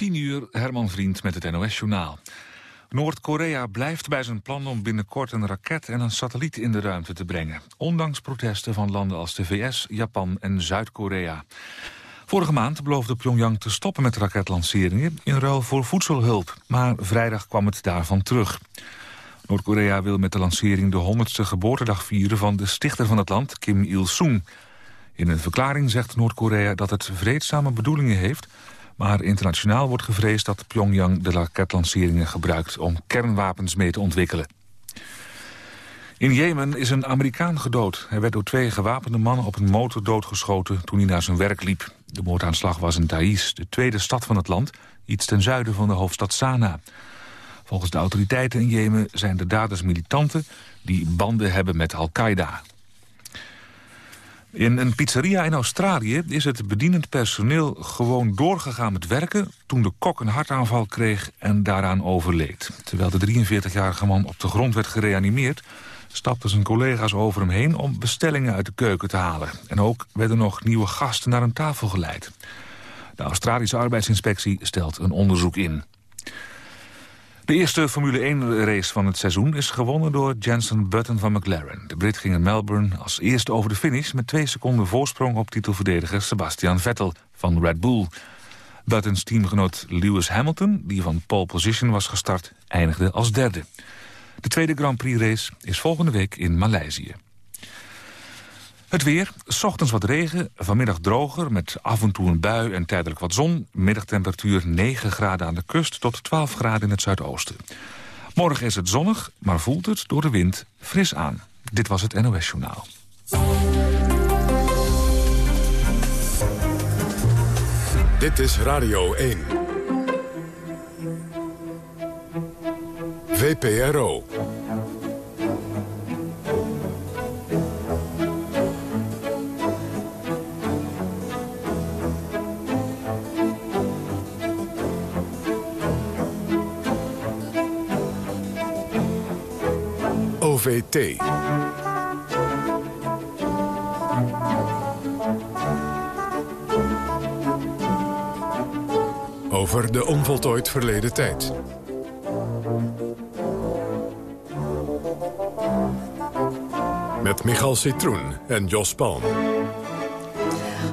10 uur, Herman Vriend met het NOS-journaal. Noord-Korea blijft bij zijn plan om binnenkort een raket en een satelliet in de ruimte te brengen. Ondanks protesten van landen als de VS, Japan en Zuid-Korea. Vorige maand beloofde Pyongyang te stoppen met raketlanceringen in ruil voor voedselhulp. Maar vrijdag kwam het daarvan terug. Noord-Korea wil met de lancering de 100ste geboortedag vieren van de stichter van het land, Kim Il-sung. In een verklaring zegt Noord-Korea dat het vreedzame bedoelingen heeft... maar internationaal wordt gevreesd dat Pyongyang de raketlanceringen gebruikt... om kernwapens mee te ontwikkelen. In Jemen is een Amerikaan gedood. Hij werd door twee gewapende mannen op een motor doodgeschoten toen hij naar zijn werk liep. De moordaanslag was in Taiz, de tweede stad van het land, iets ten zuiden van de hoofdstad Sanaa. Volgens de autoriteiten in Jemen zijn de daders militanten die banden hebben met Al-Qaeda. In een pizzeria in Australië is het bedienend personeel gewoon doorgegaan met werken... toen de kok een hartaanval kreeg en daaraan overleed. Terwijl de 43-jarige man op de grond werd gereanimeerd... stapten zijn collega's over hem heen om bestellingen uit de keuken te halen. En ook werden nog nieuwe gasten naar een tafel geleid. De Australische arbeidsinspectie stelt een onderzoek in. De eerste Formule 1-race van het seizoen is gewonnen door Jensen Button van McLaren. De Brit ging in Melbourne als eerste over de finish... met twee seconden voorsprong op titelverdediger Sebastian Vettel van Red Bull. Buttons teamgenoot Lewis Hamilton, die van pole position was gestart... eindigde als derde. De tweede Grand Prix-race is volgende week in Maleisië. Het weer, ochtends wat regen, vanmiddag droger... met af en toe een bui en tijdelijk wat zon. Middagtemperatuur 9 graden aan de kust tot 12 graden in het zuidoosten. Morgen is het zonnig, maar voelt het door de wind fris aan. Dit was het NOS Journaal. Dit is Radio 1. VPRO. OVT. Over de onvoltooid verleden tijd. Met Michal Citroen en Jos Palm.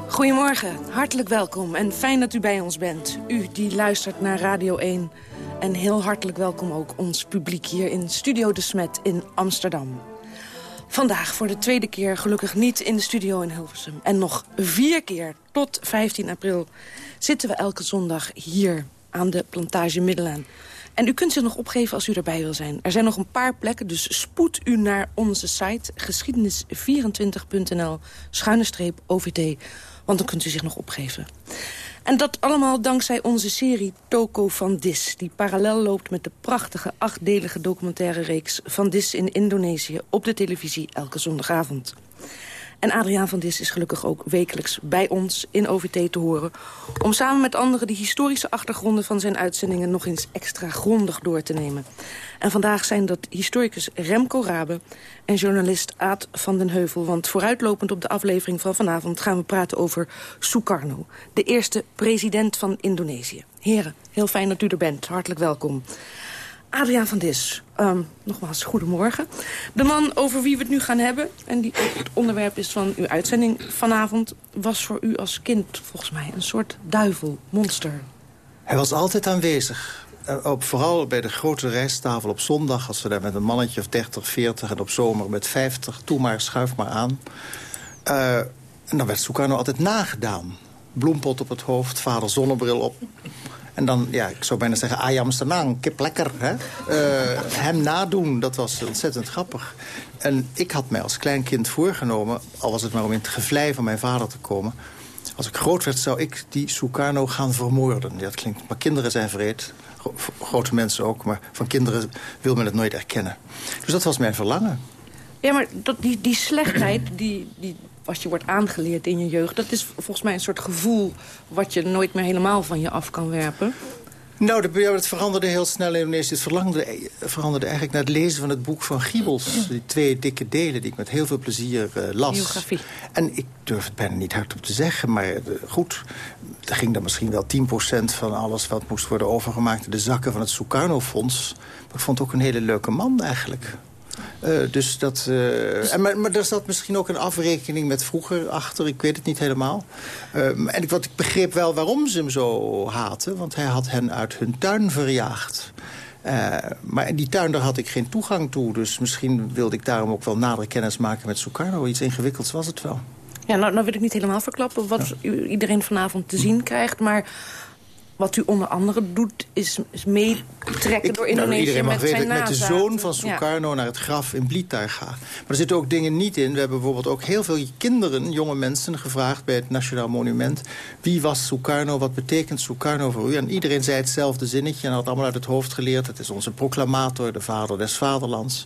Goedemorgen, hartelijk welkom en fijn dat u bij ons bent. U die luistert naar Radio 1 en heel hartelijk welkom ook ons publiek hier in Studio De Smet in Amsterdam. Vandaag voor de tweede keer gelukkig niet in de studio in Hilversum. En nog vier keer tot 15 april zitten we elke zondag hier aan de plantage Middelaan. En u kunt zich nog opgeven als u erbij wil zijn. Er zijn nog een paar plekken, dus spoed u naar onze site... geschiedenis24.nl, schuine streep OVT, want dan kunt u zich nog opgeven. En dat allemaal dankzij onze serie Toko van Dis... die parallel loopt met de prachtige achtdelige documentaire reeks... van Dis in Indonesië op de televisie elke zondagavond. En Adriaan van Dis is gelukkig ook wekelijks bij ons in OVT te horen... om samen met anderen de historische achtergronden van zijn uitzendingen... nog eens extra grondig door te nemen. En vandaag zijn dat historicus Remco Rabe en journalist Aad van den Heuvel. Want vooruitlopend op de aflevering van vanavond gaan we praten over Sukarno. De eerste president van Indonesië. Heren, heel fijn dat u er bent. Hartelijk welkom. Adriaan van Dis, um, nogmaals, goedemorgen. De man over wie we het nu gaan hebben... en die het onderwerp is van uw uitzending vanavond... was voor u als kind volgens mij een soort duivel, monster. Hij was altijd aanwezig. Eh, op, vooral bij de grote rijsttafel op zondag... als we daar met een mannetje of 30, 40 en op zomer met 50... toe maar, schuif maar aan. Uh, en dan werd Sukarno altijd nagedaan. Bloempot op het hoofd, vader zonnebril op. En dan, ja, ik zou bijna zeggen, ayam senang, kip lekker. Hè? Uh, hem nadoen, dat was ontzettend grappig. En ik had mij als klein kind voorgenomen... al was het maar om in het gevlei van mijn vader te komen... als ik groot werd, zou ik die Sukarno gaan vermoorden. Dat klinkt, maar kinderen zijn vreed grote mensen ook. Maar van kinderen wil men het nooit erkennen. Dus dat was mijn verlangen. Ja, maar dat, die, die slechtheid, die, die, als je wordt aangeleerd in je jeugd... dat is volgens mij een soort gevoel wat je nooit meer helemaal van je af kan werpen. Nou, het veranderde heel snel in Indonesië. Het veranderde, veranderde eigenlijk na het lezen van het boek van Giebels. Die twee dikke delen die ik met heel veel plezier uh, las. Biografie. En ik durf het bijna niet hardop te zeggen, maar uh, goed... er ging dan misschien wel 10% van alles wat moest worden overgemaakt... in de zakken van het Sukarno-fonds. Maar ik vond het ook een hele leuke man eigenlijk. Uh, dus dat, uh, en, maar, maar er zat misschien ook een afrekening met vroeger achter. Ik weet het niet helemaal. Uh, en ik, wat, ik begreep wel waarom ze hem zo haten. Want hij had hen uit hun tuin verjaagd. maar in die tuin daar had ik geen toegang toe. Dus misschien wilde ik daarom ook wel nadere kennis maken met Sukarno. Iets ingewikkelds was het wel. Ja, nou, nou wil ik niet helemaal verklappen wat ja. iedereen vanavond te zien krijgt. Maar wat u onder andere doet, is, is meetrekken door Indonesië nou, iedereen mag met weten zijn dat ik met de zoon van Sukarno ja. naar het graf in Blitar ga. Maar er zitten ook dingen niet in. We hebben bijvoorbeeld ook heel veel kinderen, jonge mensen, gevraagd bij het Nationaal Monument. Wie was Sukarno? Wat betekent Sukarno voor u? En iedereen zei hetzelfde zinnetje en had allemaal uit het hoofd geleerd. Het is onze proclamator, de vader des vaderlands.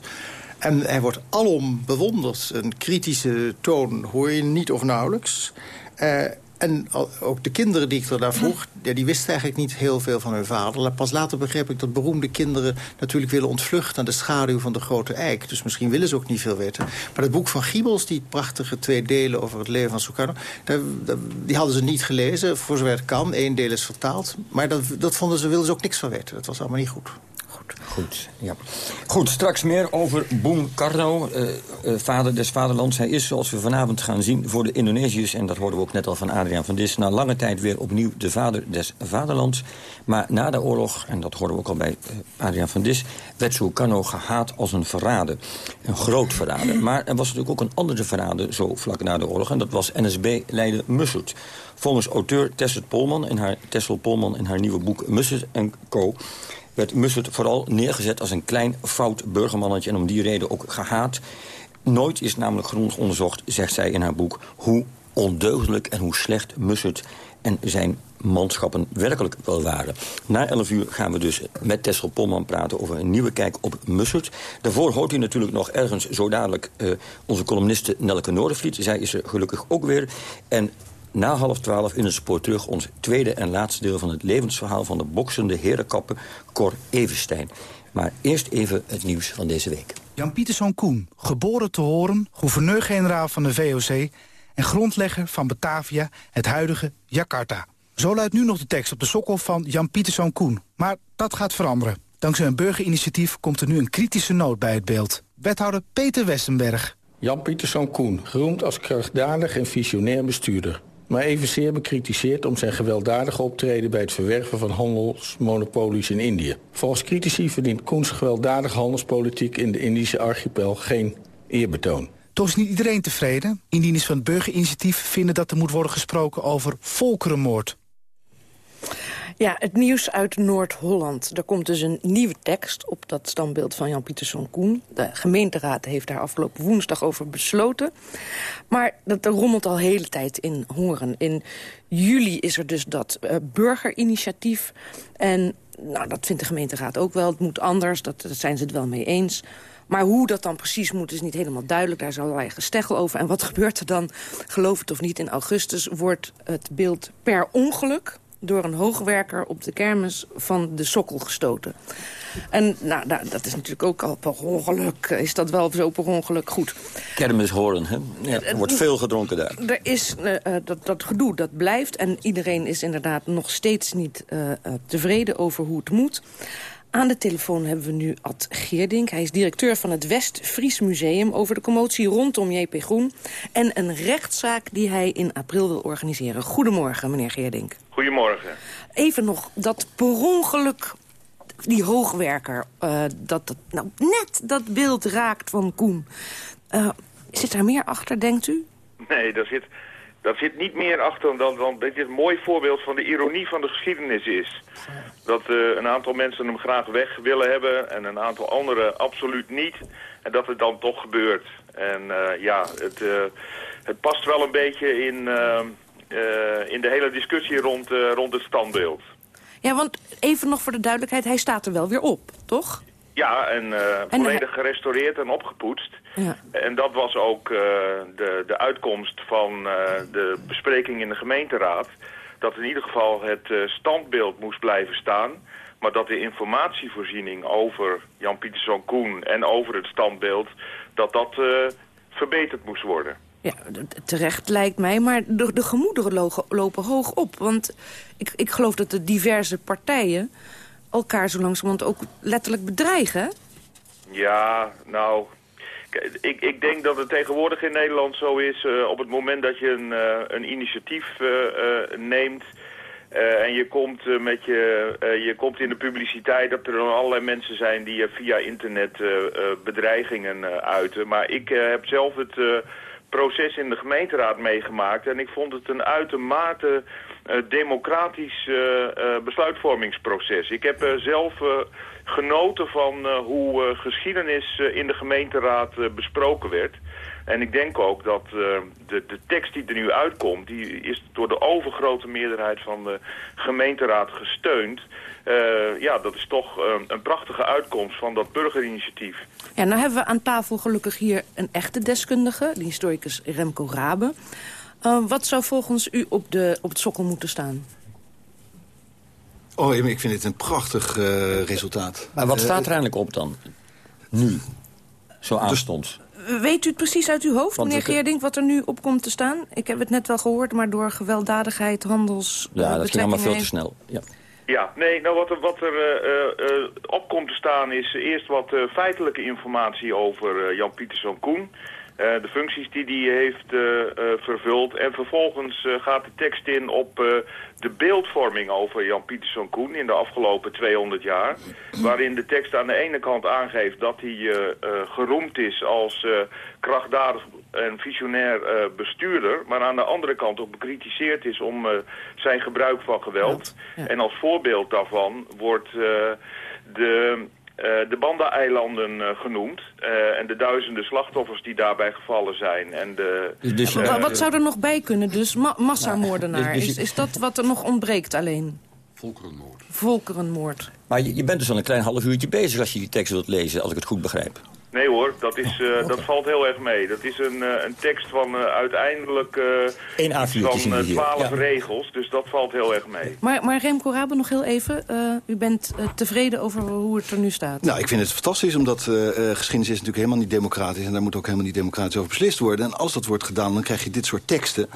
En hij wordt alom bewonderd. Een kritische toon hoor je niet of nauwelijks. Uh, en ook de kinderen die ik er daar vroeg, ja, die wisten eigenlijk niet heel veel van hun vader. Pas later begreep ik dat beroemde kinderen natuurlijk willen ontvluchten aan de schaduw van de grote eik. Dus misschien willen ze ook niet veel weten. Maar het boek van Giebels, die prachtige twee delen over het leven van Sukarno, die hadden ze niet gelezen, voor zover het kan. Eén deel is vertaald. Maar dat, dat vonden ze, wilden ze ook niks van weten. Dat was allemaal niet goed. Goed, ja. Goed, straks meer over Boem Karno, uh, uh, vader des vaderlands. Hij is, zoals we vanavond gaan zien, voor de Indonesiërs... en dat hoorden we ook net al van Adriaan van Dis... na lange tijd weer opnieuw de vader des vaderlands. Maar na de oorlog, en dat hoorden we ook al bij uh, Adriaan van Dis... werd Sukarno gehaat als een verrader. Een groot verrader. Maar er was natuurlijk ook een andere verrader, zo vlak na de oorlog... en dat was NSB-leider Mussert. Volgens auteur Tessel Polman in haar, Polman in haar nieuwe boek Mussert Co werd Mussert vooral neergezet als een klein fout burgermannetje... en om die reden ook gehaat. Nooit is namelijk genoeg onderzocht, zegt zij in haar boek... hoe ondeugdelijk en hoe slecht Mussert en zijn manschappen werkelijk wel waren. Na 11 uur gaan we dus met Tessel Polman praten over een nieuwe kijk op Mussert. Daarvoor hoort u natuurlijk nog ergens zo dadelijk uh, onze columniste Nelke Noordenvliet. Zij is er gelukkig ook weer. En na half twaalf in het spoor terug ons tweede en laatste deel van het levensverhaal van de boksende herenkappen Cor Evenstein. Maar eerst even het nieuws van deze week. Jan Pieterszoon Koen, geboren te horen, gouverneur-generaal van de VOC... en grondlegger van Batavia, het huidige Jakarta. Zo luidt nu nog de tekst op de sokkel van Jan Pieterszoon Koen. Maar dat gaat veranderen. Dankzij een burgerinitiatief komt er nu een kritische noot bij het beeld. Wethouder Peter Westenberg. Jan Pieterszoon Koen, geroemd als krachtdadig en visionair bestuurder maar evenzeer bekritiseerd om zijn gewelddadige optreden... bij het verwerven van handelsmonopolies in Indië. Volgens critici verdient Koens gewelddadige handelspolitiek... in de Indische archipel geen eerbetoon. Toch is niet iedereen tevreden. Indieners van het burgerinitiatief vinden dat er moet worden gesproken over volkerenmoord. Ja, het nieuws uit Noord-Holland. Er komt dus een nieuwe tekst op dat standbeeld van Jan Pieterszoon Koen. De gemeenteraad heeft daar afgelopen woensdag over besloten. Maar dat rommelt al hele tijd in Horen. In juli is er dus dat uh, burgerinitiatief. En nou, dat vindt de gemeenteraad ook wel. Het moet anders, dat, zijn ze het wel mee eens. Maar hoe dat dan precies moet is niet helemaal duidelijk. Daar is allerlei gesteggel over. En wat gebeurt er dan, geloof het of niet, in augustus... wordt het beeld per ongeluk door een hoogwerker op de kermis van de sokkel gestoten. En nou, dat is natuurlijk ook al per ongeluk. Is dat wel zo per ongeluk goed? Kermis horen, hè? Ja, er wordt veel gedronken daar. Er is uh, dat, dat gedoe, dat blijft. En iedereen is inderdaad nog steeds niet uh, tevreden over hoe het moet. Aan de telefoon hebben we nu Ad Geerdink. Hij is directeur van het West-Fries Museum... over de commotie rondom JP Groen... en een rechtszaak die hij in april wil organiseren. Goedemorgen, meneer Geerdink. Goedemorgen. Even nog, dat per ongeluk die hoogwerker... Uh, dat, dat nou, net dat beeld raakt van Koen. Uh, zit daar meer achter, denkt u? Nee, daar zit dat zit niet meer achter dan, want dit is een mooi voorbeeld van de ironie van de geschiedenis is. Dat uh, een aantal mensen hem graag weg willen hebben en een aantal anderen absoluut niet. En dat het dan toch gebeurt. En uh, ja, het, uh, het past wel een beetje in, in de hele discussie rond, rond het standbeeld. Ja, want even nog voor de duidelijkheid, hij staat er wel weer op, toch? Ja, en, uh, volledig gerestaureerd en opgepoetst. Ja. En dat was ook uh, de, de uitkomst van uh, de bespreking in de gemeenteraad. dat in ieder geval het standbeeld moest blijven staan... maar dat de informatievoorziening over Jan Pieterszoon Koen en over het standbeeld... dat dat verbeterd moest worden. Ja, terecht lijkt mij, maar de, de gemoederen lopen hoog op. Want ik, ik geloof dat de diverse partijen elkaar zo langzamerhand ook letterlijk bedreigen. Ja, nou, ik, ik, denk dat het tegenwoordig in Nederland zo is... Uh, op het moment dat je een, uh, een initiatief uh, neemt... en je komt, met je, je komt in de publiciteit dat er allerlei mensen zijn... die via internet bedreigingen uiten. Maar ik heb zelf het proces in de gemeenteraad meegemaakt... en ik vond het een uitermate democratisch besluitvormingsproces. Ik heb zelf genoten van hoe geschiedenis in de gemeenteraad besproken werd. En ik denk ook dat de, de tekst die er nu uitkomt... die is door de overgrote meerderheid van de gemeenteraad gesteund. ja, dat is toch een prachtige uitkomst van dat burgerinitiatief. Ja, nou hebben we aan tafel gelukkig hier een echte deskundige... de historicus Remco Rabe. Wat zou volgens u op, de, op het sokkel moeten staan? Oh, ik vind dit een prachtig uh, resultaat. Maar wat staat er eigenlijk op dan? Nu. Zo dus- aanstonds. Weet u het precies uit uw hoofd, meneer Geerdink, wat er nu op komt te staan? Ik heb het net wel gehoord, maar door gewelddadigheid, handels... Ja, dat ging allemaal veel te snel. Ja. Ja, nee, nou wat er, wat er uh, uh, op komt te staan is eerst wat uh, feitelijke informatie over Jan Pieterszoon Koen. De functies die hij heeft vervuld. En vervolgens gaat de tekst in op de beeldvorming over Jan Pieterszoon Koen in de afgelopen 200 jaar. Waarin de tekst aan de ene kant aangeeft dat hij geroemd is als krachtdadig en visionair bestuurder. Maar aan de andere kant ook bekritiseerd is om zijn gebruik van geweld. En als voorbeeld daarvan wordt de de Banda-eilanden uh, genoemd. Uh, en de duizenden slachtoffers die daarbij gevallen zijn. En de, dus, wat zou er nog bij kunnen dus? Ma massamoordenaar. Dus- dus- is, is dat wat er nog ontbreekt alleen? Volkerenmoord. Volkerenmoord. Maar je, je bent dus al een klein half uurtje bezig als je die tekst wilt lezen, als ik het goed begrijp. Nee hoor, dat, is, uh, dat valt heel erg mee. Dat is een, uh, een tekst van uh, uiteindelijk van twaalf regels, dus dat valt heel erg mee. Maar, maar Remco Rabe nog heel even. u bent tevreden over hoe het er nu staat? Nou, ik vind het fantastisch, omdat geschiedenis is natuurlijk helemaal niet democratisch... en daar moet ook helemaal niet democratisch over beslist worden. En als dat wordt gedaan, dan krijg je dit soort teksten...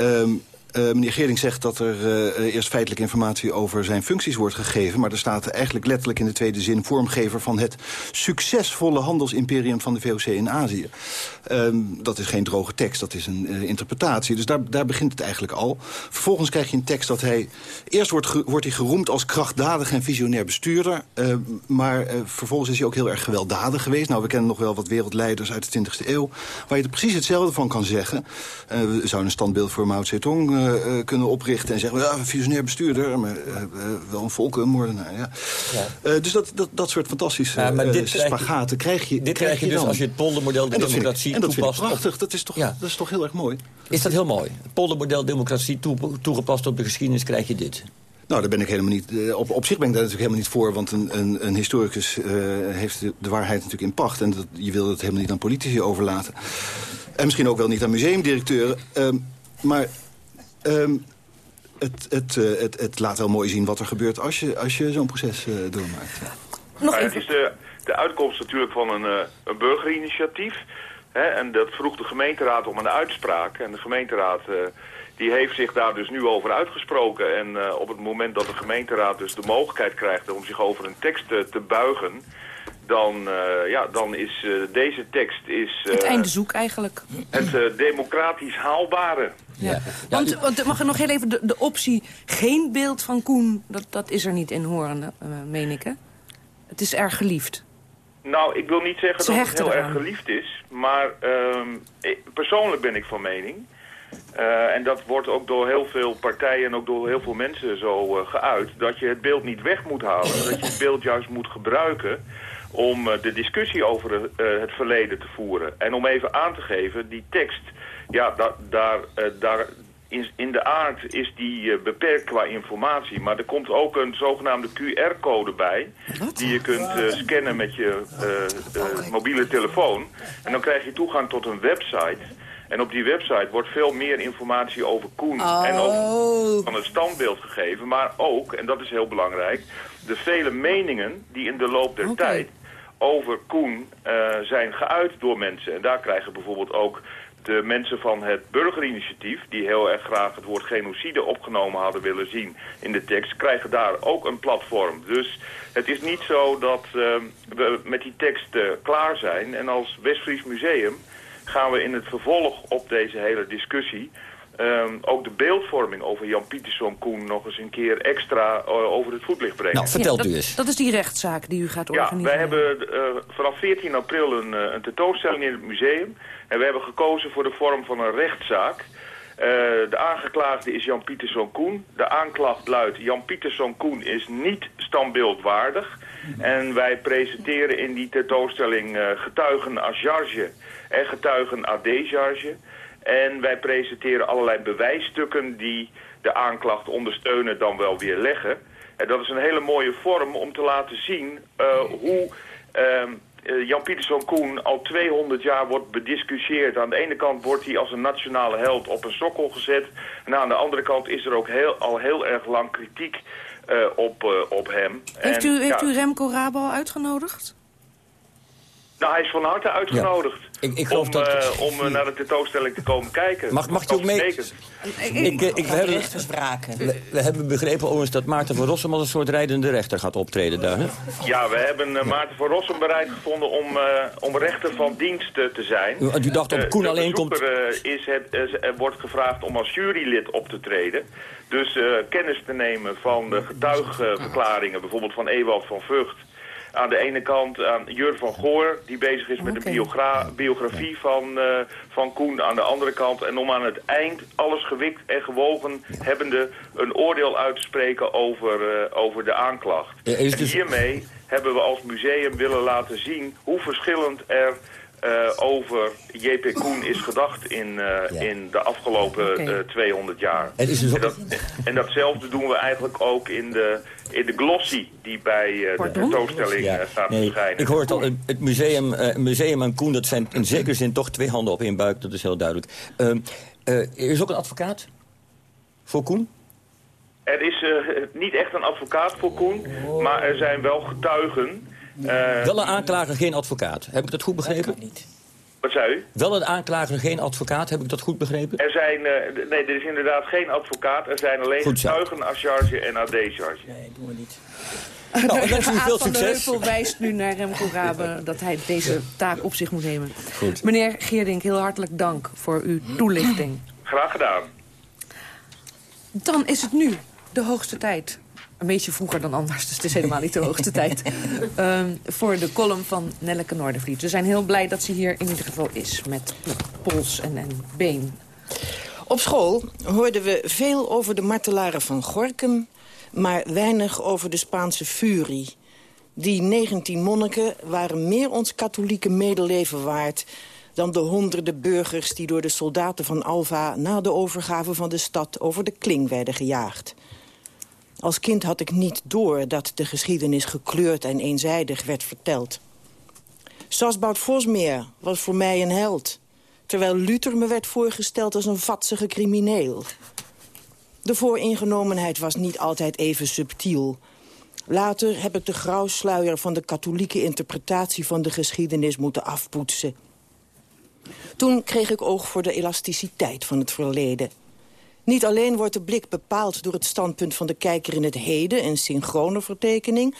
Um, uh, meneer Gering zegt dat er uh, eerst feitelijke informatie over zijn functies wordt gegeven. Maar er staat eigenlijk letterlijk in de tweede zin vormgever van het succesvolle handelsimperium van de VOC in Azië. Um, dat is geen droge tekst, dat is een uh, interpretatie. Dus daar, daar begint het eigenlijk al. Vervolgens krijg je een tekst dat hij... Eerst wordt, wordt hij geroemd als krachtdadig en visionair bestuurder. maar vervolgens is hij ook heel erg gewelddadig geweest. Nou, we kennen nog wel wat wereldleiders uit de 20e eeuw... waar je er precies hetzelfde van kan zeggen. we zouden een standbeeld voor Mao Zedong uh, kunnen oprichten en zeggen... ja, visionair bestuurder, maar uh, wel een volkenmoordenaar. Ja. ja. dus dat, dat, dat soort fantastische spagaten krijg je Dit krijg je, dus als je het poldermodel de democratie en dat toepast. Vind ik prachtig, dat is, toch, ja. dat is toch heel erg mooi. Is dat heel mooi? Het poldermodel democratie toegepast op de geschiedenis krijg je dit. Nou, daar ben ik helemaal niet. Op, op zich ben ik daar natuurlijk helemaal niet voor. Want een, een, een historicus uh, heeft de, de, waarheid natuurlijk in pacht. En dat, je wil het helemaal niet aan politici overlaten. En misschien ook wel niet aan museumdirecteuren. Uh, maar Um, het, het, uh, het, het, laat wel mooi zien wat er gebeurt als je, als je zo'n proces uh, doormaakt. Nog even. Het is de, de uitkomst natuurlijk van een, uh, een burgerinitiatief. Hè, en dat vroeg de gemeenteraad om een uitspraak. En de gemeenteraad die heeft zich daar dus nu over uitgesproken. En op het moment dat de gemeenteraad dus de mogelijkheid krijgt om zich over een tekst te buigen dan, uh, ja, dan is uh, deze tekst... Is, uh, het einde zoek eigenlijk. Het democratisch haalbare. Ja. Want, want mag er nog heel even de, de, optie geen beeld van Koen... dat, dat is er niet in horen, meen ik, hè? Het is erg geliefd. Nou, ik wil niet zeggen dat het heel erg geliefd is. Maar ehm, persoonlijk ben ik van mening... en dat wordt ook door heel veel partijen en ook door heel veel mensen zo geuit... dat je het beeld niet weg moet halen. dat je het beeld juist moet gebruiken om eh, de discussie over eh, het verleden te voeren. En om even aan te geven, die tekst, ja, daar, eh, daar in, in de aard is die beperkt qua informatie. Maar er komt ook een zogenaamde QR-code bij, die je kunt scannen met je mobiele telefoon. En dan krijg je toegang tot een website... En op die website wordt veel meer informatie over Koen en over Oh. van het standbeeld gegeven. Maar ook, en dat is heel belangrijk, de vele meningen die in de loop der tijd over Koen eh, zijn geuit door mensen. En daar krijgen bijvoorbeeld ook de mensen van het burgerinitiatief... die heel erg graag het woord genocide opgenomen hadden willen zien in de tekst... krijgen daar ook een platform. Dus het is niet zo dat eh, we met die tekst eh, klaar zijn. En als Westfries Museum gaan we in het vervolg op deze hele discussie... ehm, ook de beeldvorming over Jan Pieterszoon Koen nog eens een keer extra eh, over het voetlicht brengen. Nou, vertelt Ja, u dat, eens. dat is die rechtszaak die u gaat Ja, organiseren. wij hebben eh, vanaf 14 april een, eh, een tentoonstelling in het museum. En we hebben gekozen voor de vorm van een rechtszaak. Eh, de aangeklaagde is Jan Pieterszoon Koen. De aanklacht luidt Jan Pieterszoon Koen is niet standbeeldwaardig. En wij presenteren in die tentoonstelling eh, getuigen à charge en getuigen à décharge. En wij presenteren allerlei bewijsstukken die de aanklacht ondersteunen dan wel weer leggen. En dat is een hele mooie vorm om te laten zien eh, hoe ehm, eh, Jan Pieterszoon Koen al 200 jaar wordt bediscussieerd. Aan de ene kant wordt hij als een nationale held op een sokkel gezet. En aan de andere kant is er ook heel, al heel erg lang kritiek eh, op, op hem. Heeft, En, u, heeft ja, u Remco Rabo uitgenodigd? Nou, hij is van harte uitgenodigd Ik- ik geloof om, dat- eh, om eh, naar de tentoonstelling te komen kijken. Mag- mag je ook mee-. Ik, eh, ik, we, hebben, Rechters wraken. we, we hebben begrepen overigens dat Maarten van Rossum als een soort rijdende rechter gaat optreden daar. Hè? Ja, we hebben Maarten van Rossum bereid gevonden om, eh, om rechter van dienst te zijn. U, u dacht op Koen alleen komt... is het, wordt gevraagd om als jurylid op te treden. Dus eh, kennis te nemen van de getuigverklaringen, bijvoorbeeld van Ewald van Vught. Aan de ene kant aan Jur van Goor, die bezig is met Oké. de biogra- biografie van, eh, van Koen. Aan de andere kant, en om aan het eind alles gewikt en gewogen hebbende... een oordeel uit te spreken over, eh, over de aanklacht. Ja, En dus- hiermee hebben we als museum willen laten zien hoe verschillend er eh, over J.P. Koen is gedacht in, eh, in de afgelopen Oké. eh, 200 jaar. Het is dus En, dat, en datzelfde doen we eigenlijk ook in de, in de glossy die bij de tentoonstelling Ja, eh, staat nee, verschijnen. ik hoor het al, het- museum, museum en Koen, dat zijn in zekere zin toch twee handen op één buik, dat is heel duidelijk. Ehm, eh, er is ook een advocaat voor Koen? Er is eh, niet echt een advocaat voor Koen, maar er zijn wel getuigen. Eh, Wel een aanklager, geen advocaat. Heb ik dat goed begrepen? niet. wat zei u? Wel een aanklager, geen advocaat. Heb ik dat goed begrepen? Er zijn, eh, nee, er is inderdaad geen advocaat. Er zijn alleen getuigen à charge en à décharge. Nee, doen we niet. Nou, ik wens u veel van de succes. Heuvel wijst nu naar Remco Rabe dat hij deze taak op zich moet nemen. Goed. Meneer Geerdink, heel hartelijk dank voor uw toelichting. Graag gedaan. Dan is het nu de hoogste tijd. Een beetje vroeger dan anders, dus het is helemaal niet de hoogste tijd. Ehm, voor de column van Nelleke Noordervliet. We zijn heel blij dat ze hier in ieder geval is. Met pols en, en been. Op school hoorden we veel over de martelaren van Gorkum... maar weinig over de Spaanse furie. Die 19 monniken waren meer ons katholieke medeleven waard... dan de honderden burgers die door de soldaten van Alva... na de overgave van de stad over de kling werden gejaagd. Als kind had ik niet door dat de geschiedenis gekleurd en eenzijdig werd verteld. Sasbout Vosmeer was voor mij een held... terwijl Luther me werd voorgesteld als een vatsige crimineel. De vooringenomenheid was niet altijd even subtiel. Later heb ik de grauwsluier van de katholieke interpretatie van de geschiedenis moeten afpoetsen. Toen kreeg ik oog voor de elasticiteit van het verleden. Niet alleen wordt de blik bepaald door het standpunt van de kijker in het heden... een synchrone vertekening...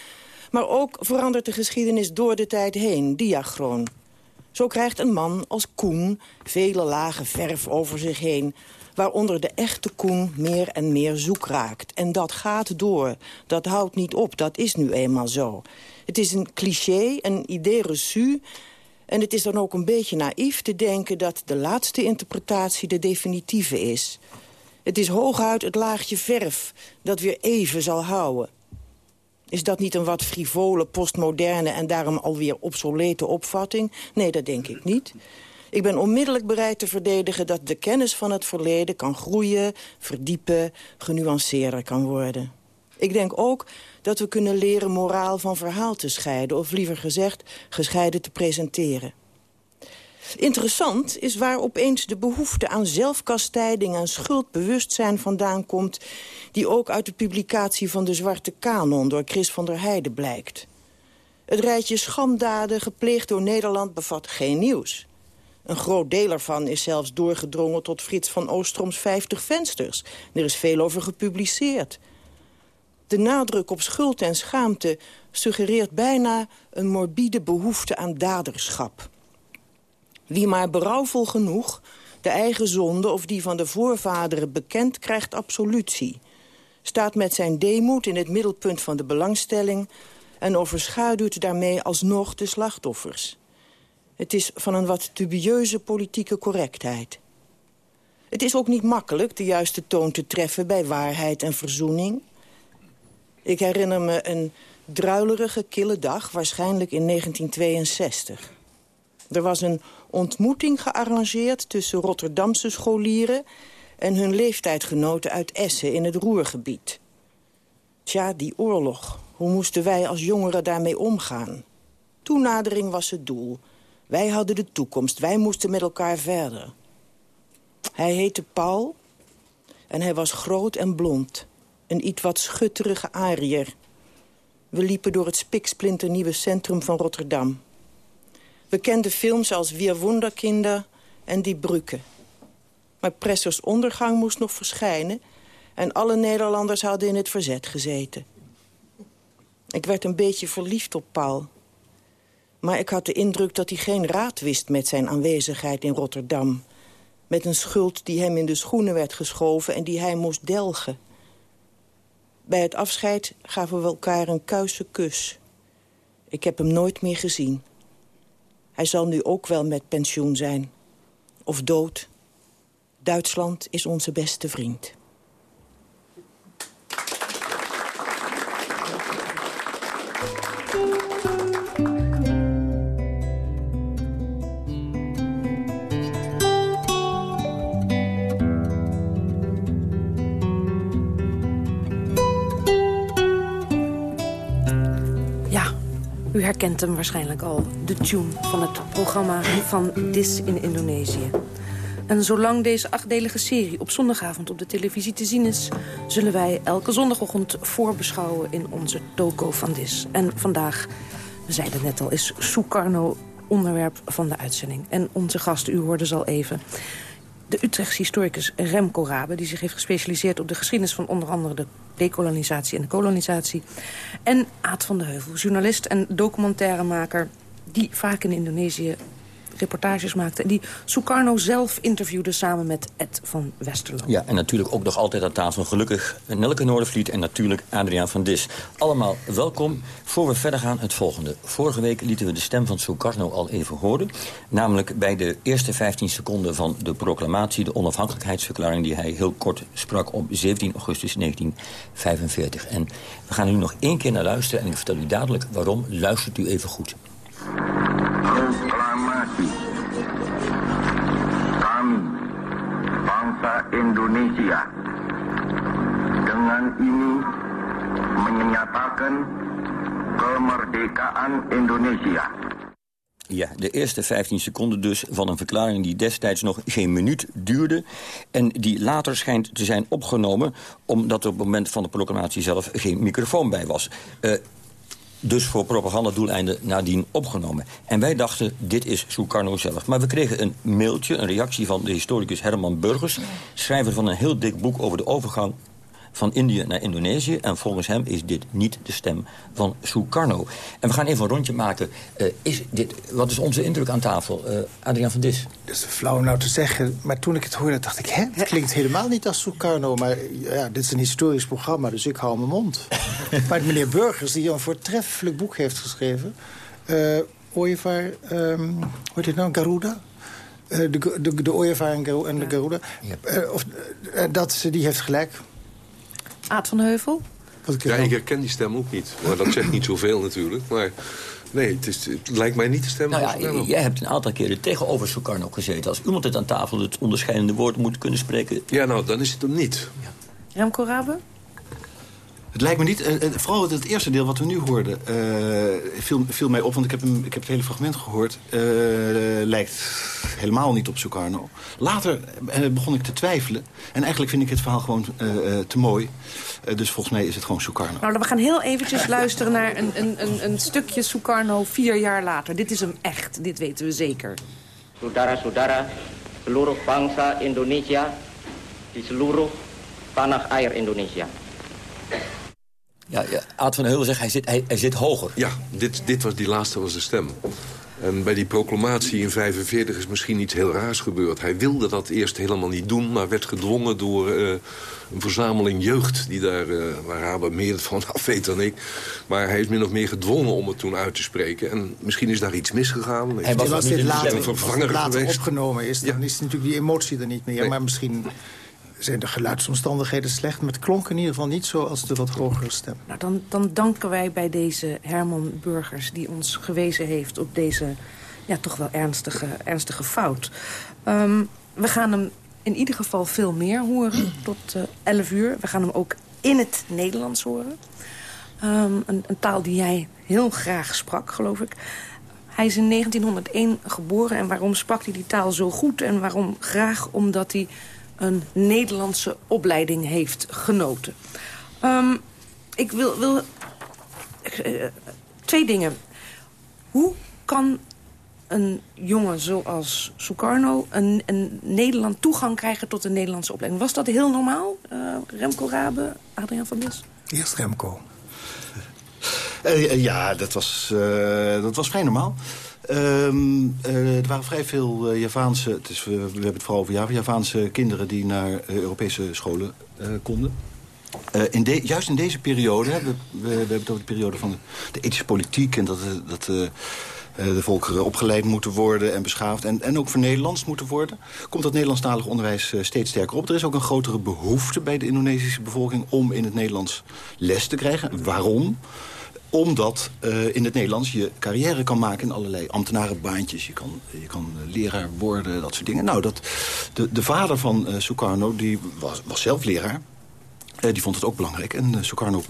maar ook verandert de geschiedenis door de tijd heen, diachroon. Zo krijgt een man als Koen vele lagen verf over zich heen... waaronder de echte Koen meer en meer zoek raakt. En dat gaat door. Dat houdt niet op. Dat is nu eenmaal zo. Het is een cliché, een idee reçu... En het is dan ook een beetje naïef te denken dat de laatste interpretatie de definitieve is. Het is hooguit het laagje verf dat weer even zal houden. Is dat niet een wat frivole, postmoderne en daarom alweer obsolete opvatting? Nee, dat denk ik niet. Ik ben onmiddellijk bereid te verdedigen dat de kennis van het verleden kan groeien, verdiepen, genuanceerder kan worden. Ik denk ook dat we kunnen leren moraal van verhaal te scheiden... of liever gezegd, gescheiden te presenteren. Interessant is waar opeens de behoefte aan zelfkastijding... en schuldbewustzijn vandaan komt... die ook uit de publicatie van de Zwarte Kanon door Chris van der Heijden blijkt. Het rijtje schanddaden gepleegd door Nederland bevat geen nieuws. Een groot deel ervan is zelfs doorgedrongen tot Frits van Oostroms 50 vensters. Er is veel over gepubliceerd. De nadruk op schuld en schaamte suggereert bijna een morbide behoefte aan daderschap. Wie maar berouwvol genoeg de eigen zonde of die van de voorvaderen bekend krijgt absolutie. Staat met zijn deemoed in het middelpunt van de belangstelling... en overschaduwt daarmee alsnog de slachtoffers. Het is van een wat dubieuze politieke correctheid. Het is ook niet makkelijk de juiste toon te treffen bij waarheid en verzoening. Ik herinner me een druilerige, kille dag, waarschijnlijk in 1962. Er was een ontmoeting gearrangeerd tussen Rotterdamse scholieren... en hun leeftijdgenoten uit Essen in het Roergebied. Tja, die oorlog. Hoe moesten wij als jongeren daarmee omgaan? Toenadering was het doel. Wij hadden de toekomst. Wij moesten met elkaar verder. Hij heette Paul en hij was groot en blond. Een iets wat schutterige ariër. We liepen door het spiksplinternieuwe centrum van Rotterdam. We kenden films als Wir Wunderkinder en Die Brücke. Maar Pressers ondergang moest nog verschijnen... en alle Nederlanders hadden in het verzet gezeten. Ik werd een beetje verliefd op Paul. Maar ik had de indruk dat hij geen raad wist met zijn aanwezigheid in Rotterdam. Met een schuld die hem in de schoenen werd geschoven en die hij moest delgen. Bij het afscheid gaven we elkaar een kuise kus. Ik heb hem nooit meer gezien. Hij zal nu ook wel met pensioen zijn. Of dood. Duitsland is onze beste vriend. U herkent hem waarschijnlijk al, de tune van het programma van Dis in Indonesië. En zolang deze achtdelige serie op zondagavond op de televisie te zien is... zullen wij elke zondagochtend voorbeschouwen in onze toko van Dis. En vandaag, we zeiden net al, is Sukarno onderwerp van de uitzending. En onze gast, u hoorde ze al even de Utrechtse historicus Remco Rabe... die zich heeft gespecialiseerd op de geschiedenis van onder andere de dekolonisatie en de kolonisatie. En Aad van de Heuvel, journalist en documentairemaker... die vaak in Indonesië reportages maakte. En die Sukarno zelf interviewde samen met Ed van Westerlo. Ja, en natuurlijk ook nog altijd aan tafel gelukkig Nelke Noordervliet... en natuurlijk Adriaan van Dis. Allemaal welkom. Voor we verder gaan, het volgende. Vorige week lieten we de stem van Sukarno al even horen. Namelijk bij de eerste 15 seconden van de proclamatie... de onafhankelijkheidsverklaring die hij heel kort sprak op 17 augustus 1945. En we gaan nu nog één keer naar luisteren en ik vertel u dadelijk waarom. Luistert u even goed. Indonesia. Dengan ini menyatakan kemerdekaan Indonesia. Ja, de eerste 15 seconden dus van een verklaring die destijds nog geen minuut duurde... en die later schijnt te zijn opgenomen... omdat er op het moment van de proclamatie zelf geen microfoon bij was. Uh, dus voor propagandadoeleinden nadien opgenomen. En wij dachten, dit is Sukarno zelf. Maar we kregen een mailtje, een reactie van de historicus Herman Burgers... schrijver van een heel dik boek over de overgang van Indië naar Indonesië. En volgens hem is dit niet de stem van Sukarno. En we gaan even een rondje maken. Uh, is dit, wat is onze indruk aan tafel? Uh, Adriaan van Dis. Dat is flauw nou te zeggen. Maar toen ik het hoorde, dacht ik... hè, het klinkt helemaal niet als Sukarno. Maar ja, dit is een historisch programma, dus ik hou mijn mond. maar meneer Burgers, die een voortreffelijk boek heeft geschreven... Uh, Ooievaar, um, hoe heet het nou, Garuda? de, de, de ooievaar en, de Garuda. Ja. of, dat, die heeft gelijk. Aad van Heuvel? Ja, ik herken die stem ook niet. Maar dat zegt niet zoveel natuurlijk. Maar nee, het, is, het lijkt mij niet de stem nou ja, Jij hebt een aantal keren tegenover Sukarno gezeten. Als iemand het aan tafel het onderscheidende woord moet kunnen spreken... Ja, nou, dan is het hem niet. Ja. Remco Rabe? Het lijkt me niet, uh, vooral het eerste deel wat we nu hoorden, uh, viel, viel, mij op. Want ik heb, hem, ik heb het hele fragment gehoord. Uh, lijkt helemaal niet op Sukarno. Later begon ik te twijfelen. En eigenlijk vind ik het verhaal gewoon te mooi. dus volgens mij is het gewoon Sukarno. Nou, we gaan heel eventjes luisteren naar een, een, een, een stukje Sukarno vier jaar later. Dit is hem echt, dit weten we zeker. Saudara-saudara, seluruh bangsa Indonesia... di seluruh tanah air Indonesia. Ja, ja, Aad van Heuvel zegt, hij zit, hij, hij zit hoger. Ja, dit, dit was, die laatste was de stem. En bij die proclamatie in 45 is misschien iets heel raars gebeurd. Hij wilde dat eerst helemaal niet doen, maar werd gedwongen door uh, een verzameling jeugd... die daar, uh, waar Haber meer van af weet dan ik. Maar hij is min of meer gedwongen om het toen uit te spreken. En misschien is daar iets misgegaan. Hij was, was dit later, later opgenomen is, dan is natuurlijk die emotie er niet meer. Nee. Maar misschien zijn de geluidsomstandigheden slecht. Maar het klonk in ieder geval niet zo als de wat hogere stem. Nou, dan, dan danken wij bij deze Herman Burgers... die ons gewezen heeft op deze ja, toch wel ernstige, ernstige fout. Um, we gaan hem in ieder geval veel meer horen tot uh, 11 uur. We gaan hem ook in het Nederlands horen. Um, een, een taal die jij heel graag sprak, geloof ik. Hij is in 1901 geboren en waarom sprak hij die taal zo goed? En waarom graag? Omdat hij een Nederlandse opleiding heeft genoten. Um, ik wil... wil uh, twee dingen. Hoe kan een jongen zoals Sukarno een, een Nederland toegang krijgen tot een Nederlandse opleiding? Was dat heel normaal? Uh, Remco Rabe, Adriaan van Dis? Eerst Remco. Uh, ja, dat was, dat was vrij normaal. Um, uh, er waren vrij veel uh, Javaanse, het is, we, we hebben het vooral over Java, Javaanse kinderen die naar Europese scholen konden. in juist in deze periode, we, we, we, hebben het over de periode van de, ethische politiek en dat, dat de volkeren opgeleid moeten worden en beschaafd en, en ook Nederlands moeten worden, komt dat Nederlandstalig onderwijs steeds sterker op. Er is ook een grotere behoefte bij de Indonesische bevolking om in het Nederlands les te krijgen. Waarom? Omdat uh, in het Nederlands je carrière kan maken in allerlei ambtenarenbaantjes. Je kan, je kan leraar worden, dat soort dingen. Nou, dat, de, de vader van uh, Sukarno die was, was zelf leraar. Die vond het ook belangrijk. En uh, Sukarno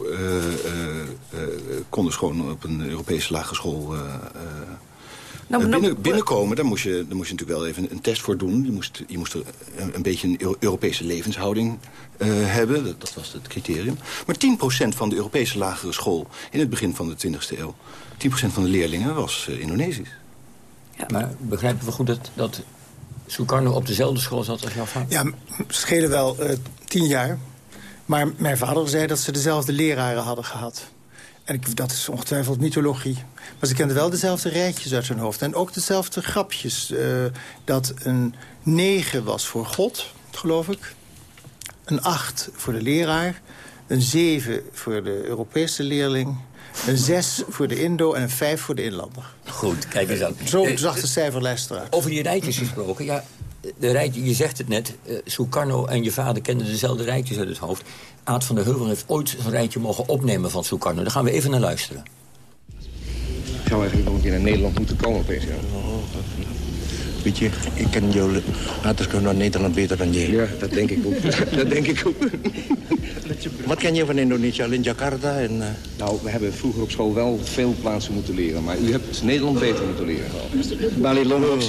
kon dus gewoon op een Europese lagere school nou, binnen, nou, binnenkomen, daar moest, je, daar moest je natuurlijk wel even een test voor doen. Je moest, je moest een, een beetje een Europese levenshouding uh, hebben. Dat, dat, was het criterium. Maar 10% van de Europese lagere school in het begin van de 20e eeuw... 10% van de leerlingen was uh, Indonesisch. Ja. Maar begrijpen we goed dat, dat Sukarno op dezelfde school zat als jouw vader? Ja, schelen wel uh, tien jaar. Maar mijn vader zei dat ze dezelfde leraren hadden gehad. En ik, dat is ongetwijfeld mythologie. Maar ze kenden wel dezelfde rijtjes uit hun hoofd. En ook dezelfde grapjes. Uh, dat een negen was voor God, geloof ik. Een acht voor de leraar. Een zeven voor de Europese leerling. Een zes voor de Indo en een vijf voor de inlander. Goed, kijk eens aan. Zo uh, zag de cijferlijst eruit. Over die rijtjes gesproken. Ja, de rijtje, je zegt het net, uh, Sukarno en je vader kenden dezelfde rijtjes uit het hoofd. Aad van der Heuvel heeft ooit een rijtje mogen opnemen van Sukarno. Daar gaan we even naar luisteren. Ik zou eigenlijk nog een keer naar Nederland moeten komen opeens, ja. Weet je, ik ken jou laten kunnen naar Nederland beter dan jij. Ja, dat denk ik ook. dat denk ik ook. Wat ken je van Indonesië? Alleen Jakarta en... Uh... Nou, we hebben vroeger op school wel veel plaatsen moeten leren. Maar u hebt Nederland beter moeten leren. Bali Lombok,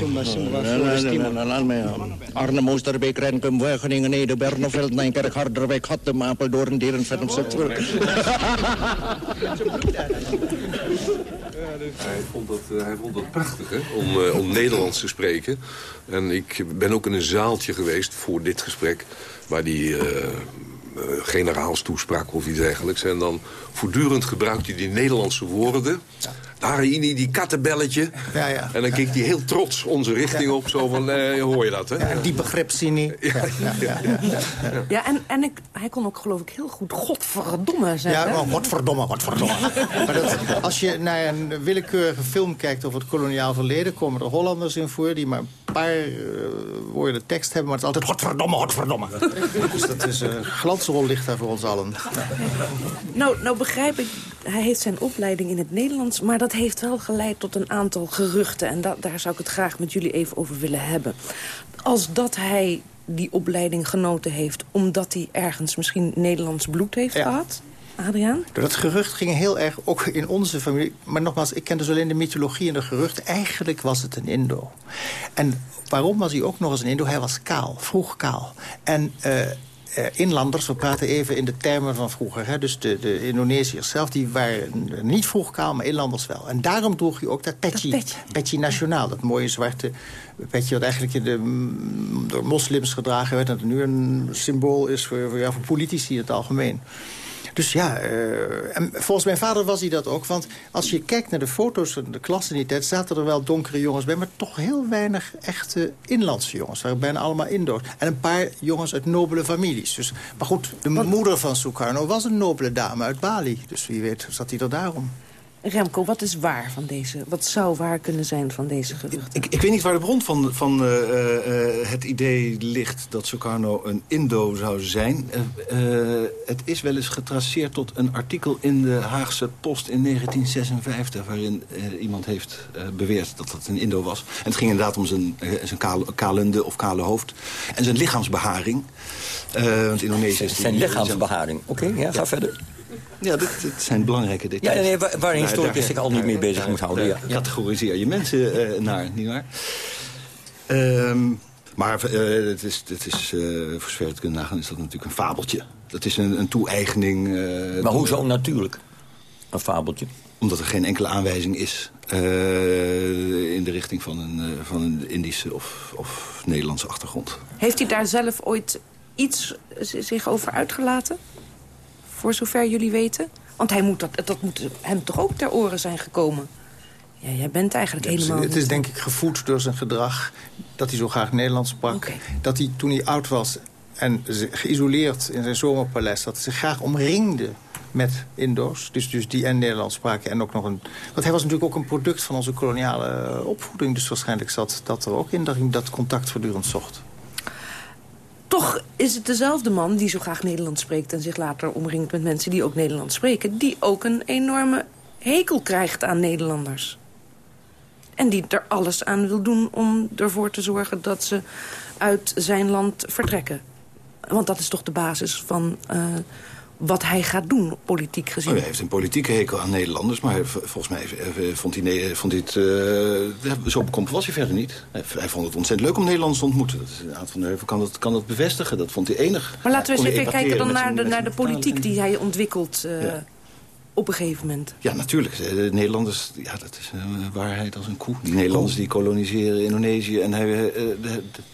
Arnhem, Oosterbeek, Renkum, Wageningen, Neder, Berneveld, Nijkerk, Harderwijk, Hattem, Apeldoorn, Derenvetten, Zutphen. Hij vond dat, uh, hij vond dat prachtig hè? Om, uh, om Nederlands te spreken. En ik ben ook in een zaaltje geweest voor dit gesprek... waar die uh, generaals toesprak of iets dergelijks. En dan voortdurend gebruikt hij die Nederlandse woorden... Ja. Harini, die kattenbelletje. Ja, ja. En dan keek hij heel trots onze richting op. Zo van, eh, hoor je dat, hè? Ja, die begripszinie. Ja, ja, ja, ja, ja. en, en ik, hij kon ook geloof ik heel goed godverdomme zeggen. Ja, oh, godverdomme, godverdomme. maar dat, als je naar een willekeurige film kijkt over het koloniaal verleden... komen er Hollanders in voor die maar een paar uh, woorden tekst hebben... maar het is altijd godverdomme, godverdomme. dus dat is een uh, glansrol ligt daar voor ons allen. Nou, nou begrijp ik, hij heeft zijn opleiding in het Nederlands... maar dat heeft wel geleid tot een aantal geruchten. En da daar zou ik het graag met jullie even over willen hebben. Als dat hij die opleiding genoten heeft... omdat hij ergens misschien Nederlands bloed heeft ja. gehad? Adriaan? Dat gerucht ging heel erg, ook in onze familie... maar nogmaals, ik ken dus alleen de mythologie en de geruchten. Eigenlijk was het een Indo. En waarom was hij ook nog eens een Indo? Hij was kaal, vroeg kaal. En... Uh, inlanders, we praten even in de termen van vroeger... Hè, dus de, de Indonesiërs zelf, die waren niet vroeg kaal, maar inlanders wel. En daarom droeg je ook dat petje, dat petje. petje nationaal. Dat mooie zwarte petje dat eigenlijk in de, door moslims gedragen werd... en dat nu een symbool is voor, voor, ja, voor politici in het algemeen. Dus ja, uh, en volgens mijn vader was hij dat ook. Want als je kijkt naar de foto's van de klas in die tijd... zaten er wel donkere jongens bij, maar toch heel weinig echte inlandse jongens. Waren bijna allemaal indoors. En een paar jongens uit nobele families. Dus, maar goed, de moeder van Sukarno was een nobele dame uit Bali. Dus wie weet zat hij er daarom. Remco, wat is waar van deze? Wat zou waar kunnen zijn van deze geruchten? Ik, ik weet niet waar de bron van, van uh, uh, het idee ligt dat Sukarno een Indo zou zijn. Uh, het is wel eens getraceerd tot een artikel in de Haagse Post in 1956... waarin iemand heeft beweerd dat het een Indo was. En het ging inderdaad om zijn, zijn kale, kalende of kale hoofd en zijn lichaamsbeharing. want Indonesië is... Zijn lichaamsbeharing, oké, ja, ga verder. Ja, dit, zijn belangrijke details. Ja, nee, waar, waar een historicus zich al niet mee bezig moet houden. Ja. Categoriseer je mensen uh, naar, nietwaar? Um, maar uh, het is, het is uh, voor zover het kunnen nagaan, is dat natuurlijk een fabeltje. Dat is een, een toe-eigening. Uh, maar hoezo natuurlijk? Een fabeltje? Omdat er geen enkele aanwijzing is in de richting van een, van een Indische of, of Nederlandse achtergrond. Heeft u daar zelf ooit iets zich over uitgelaten? Voor zover jullie weten? Want hij moet dat, dat moet hem toch ook ter oren zijn gekomen? Ja, jij bent eigenlijk helemaal... Het is denk ik gevoed door zijn gedrag dat hij zo graag Nederlands sprak. Dat hij toen hij oud was en geïsoleerd in zijn zomerpaleis... dat hij zich graag omringde met Indo's. Dus, dus die en Nederlands spraken. En ook nog een, want hij was natuurlijk ook een product van onze koloniale opvoeding. Dus waarschijnlijk zat dat er ook in dat hij dat contact voortdurend zocht. Toch is het dezelfde man die zo graag Nederlands spreekt... en zich later omringt met mensen die ook Nederlands spreken... die ook een enorme hekel krijgt aan Nederlanders. En die er alles aan wil doen om ervoor te zorgen... dat ze uit zijn land vertrekken. Want dat is toch de basis van uh, wat hij gaat doen, politiek gezien. Oh, hij heeft een politieke hekel aan Nederlanders... maar volgens mij vond hij, vond hij het... Uh, zo bekrompen was hij verder niet. Hij vond het ontzettend leuk om Nederlanders te ontmoeten. Aad van der Heuvel kan dat, kan dat bevestigen. Dat vond hij enig. Maar laten we eens even kijken dan naar de, naar de politiek die hij ontwikkelt... Uh, op een gegeven moment. Ja, natuurlijk. De Nederlanders, ja, dat is een waarheid als een koe. Die Nederlanders die koloniseren Indonesië en hij, uh,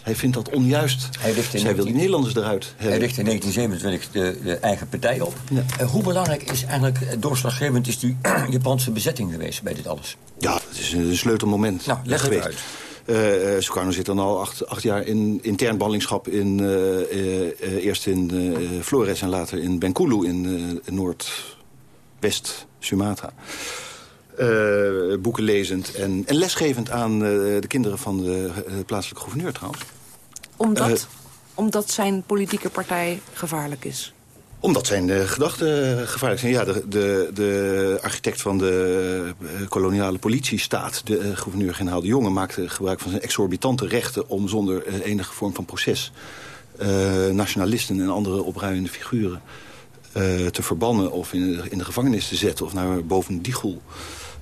hij vindt dat onjuist. Hij richt in wil die Nederlanders eruit Hij richt in 1927 de, de eigen partij op. Ja. Uh, hoe belangrijk is eigenlijk, doorslaggevend is die Japanse bezetting geweest bij dit alles? Ja, het is een sleutelmoment nou, leg geweest. Het uit. Uh, Sukarno zit dan al acht, acht jaar in intern ballingschap. In, uh, uh, eerst in Flores en later in Bengkulu in Noord West-Sumatra. Uh, boeken lezend en, en, lesgevend aan uh, de kinderen van de uh, plaatselijke gouverneur trouwens. Omdat, omdat zijn politieke partij gevaarlijk is? Omdat zijn gedachten gevaarlijk zijn. Ja, de, de, de architect van de koloniale politiestaat, de gouverneur-generaal de Jonge... maakte gebruik van zijn exorbitante rechten om zonder enige vorm van proces... nationalisten en andere opruimende figuren uh, te verbannen of in de, in de, gevangenis te zetten... of naar boven Diegel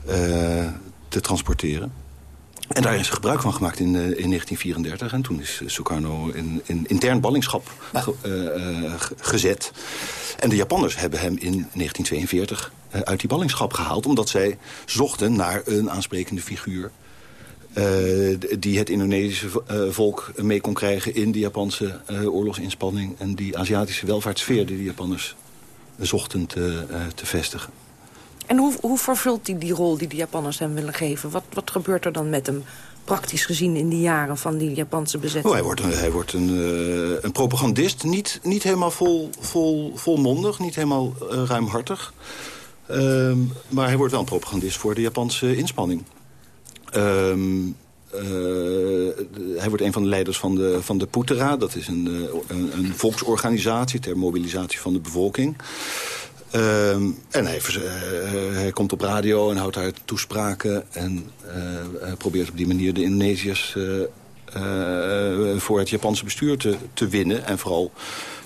uh, te transporteren. En daar is gebruik van gemaakt in, uh, in 1934. En toen is Sukarno in, in intern ballingschap ge, gezet. En de Japanners hebben hem in 1942 uit die ballingschap gehaald... omdat zij zochten naar een aansprekende figuur... die het Indonesische volk mee kon krijgen in de Japanse oorlogsinspanning... en die Aziatische welvaartssfeer die de Japanners zochten te, uh, te vestigen. En hoe, hoe vervult hij die rol die de Japanners hem willen geven? Wat, wat gebeurt er dan met hem, praktisch gezien, in die jaren van die Japanse bezetting? Oh, hij wordt, een, hij wordt een, uh, een propagandist, niet, niet helemaal vol, vol, volmondig, niet helemaal uh, ruimhartig. Ehm, maar hij wordt wel een propagandist voor de Japanse inspanning. Um, uh, hij wordt een van de leiders van de, van de Putera. Dat is een, uh, een, een, volksorganisatie ter mobilisatie van de bevolking. Uh, en hij, uh, hij, komt op radio en houdt daar toespraken... en probeert op die manier de Indonesiërs eh, voor het Japanse bestuur te, te winnen. En vooral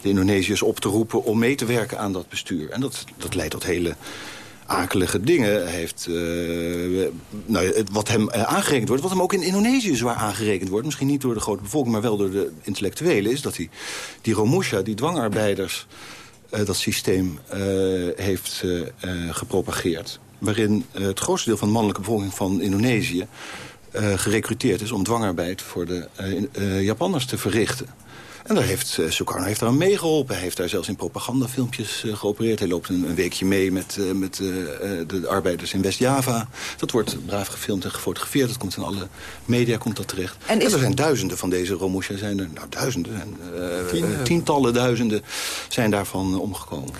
de Indonesiërs op te roepen om mee te werken aan dat bestuur. En dat, dat leidt tot hele akelige dingen heeft... Uh, nou, wat hem uh, aangerekend wordt, wat hem ook in Indonesië zwaar aangerekend wordt... misschien niet door de grote bevolking, maar wel door de intellectuelen... is dat hij die Romusha, die dwangarbeiders, uh, dat systeem heeft gepropageerd. Waarin het grootste deel van de mannelijke bevolking van Indonesië... gerecruiteerd is om dwangarbeid voor de Japanners te verrichten. En daar heeft uh, Sukarno heeft daar aan meegeholpen. Hij heeft daar zelfs in propagandafilmpjes uh, geopereerd. Hij loopt een, een weekje mee met, uh, met de arbeiders in West-Java. Dat wordt braaf gefilmd en gefotografeerd. Dat komt in alle media komt dat terecht. En, is... en er zijn duizenden van deze Romusha. Zijn er, nou, duizenden. En, Tien, tientallen duizenden zijn daarvan omgekomen.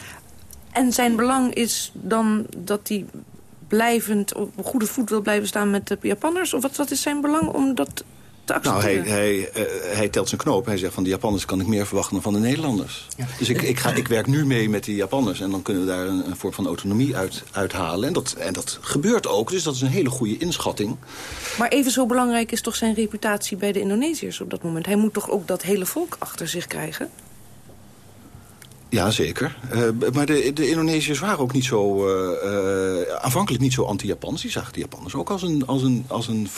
En zijn belang is dan dat hij blijvend op goede voet wil blijven staan met de Japanners? Of wat, wat is zijn belang om dat nou, hij, hij, uh, hij telt zijn knoop. Hij zegt van de Japanners kan ik meer verwachten dan van de Nederlanders. Dus ik, ik, ga, ik werk nu mee met die Japanners. En dan kunnen we daar een, een vorm van autonomie uit, uithalen. En dat, en dat gebeurt ook. Dus dat is een hele goede inschatting. Maar even zo belangrijk is toch zijn reputatie bij de Indonesiërs op dat moment? Hij moet toch ook dat hele volk achter zich krijgen? Ja, zeker. Uh, maar de, de Indonesiërs waren ook niet zo, uh, uh, aanvankelijk niet zo anti-Japans. Die zagen de Japanners ook als een, als een, als een,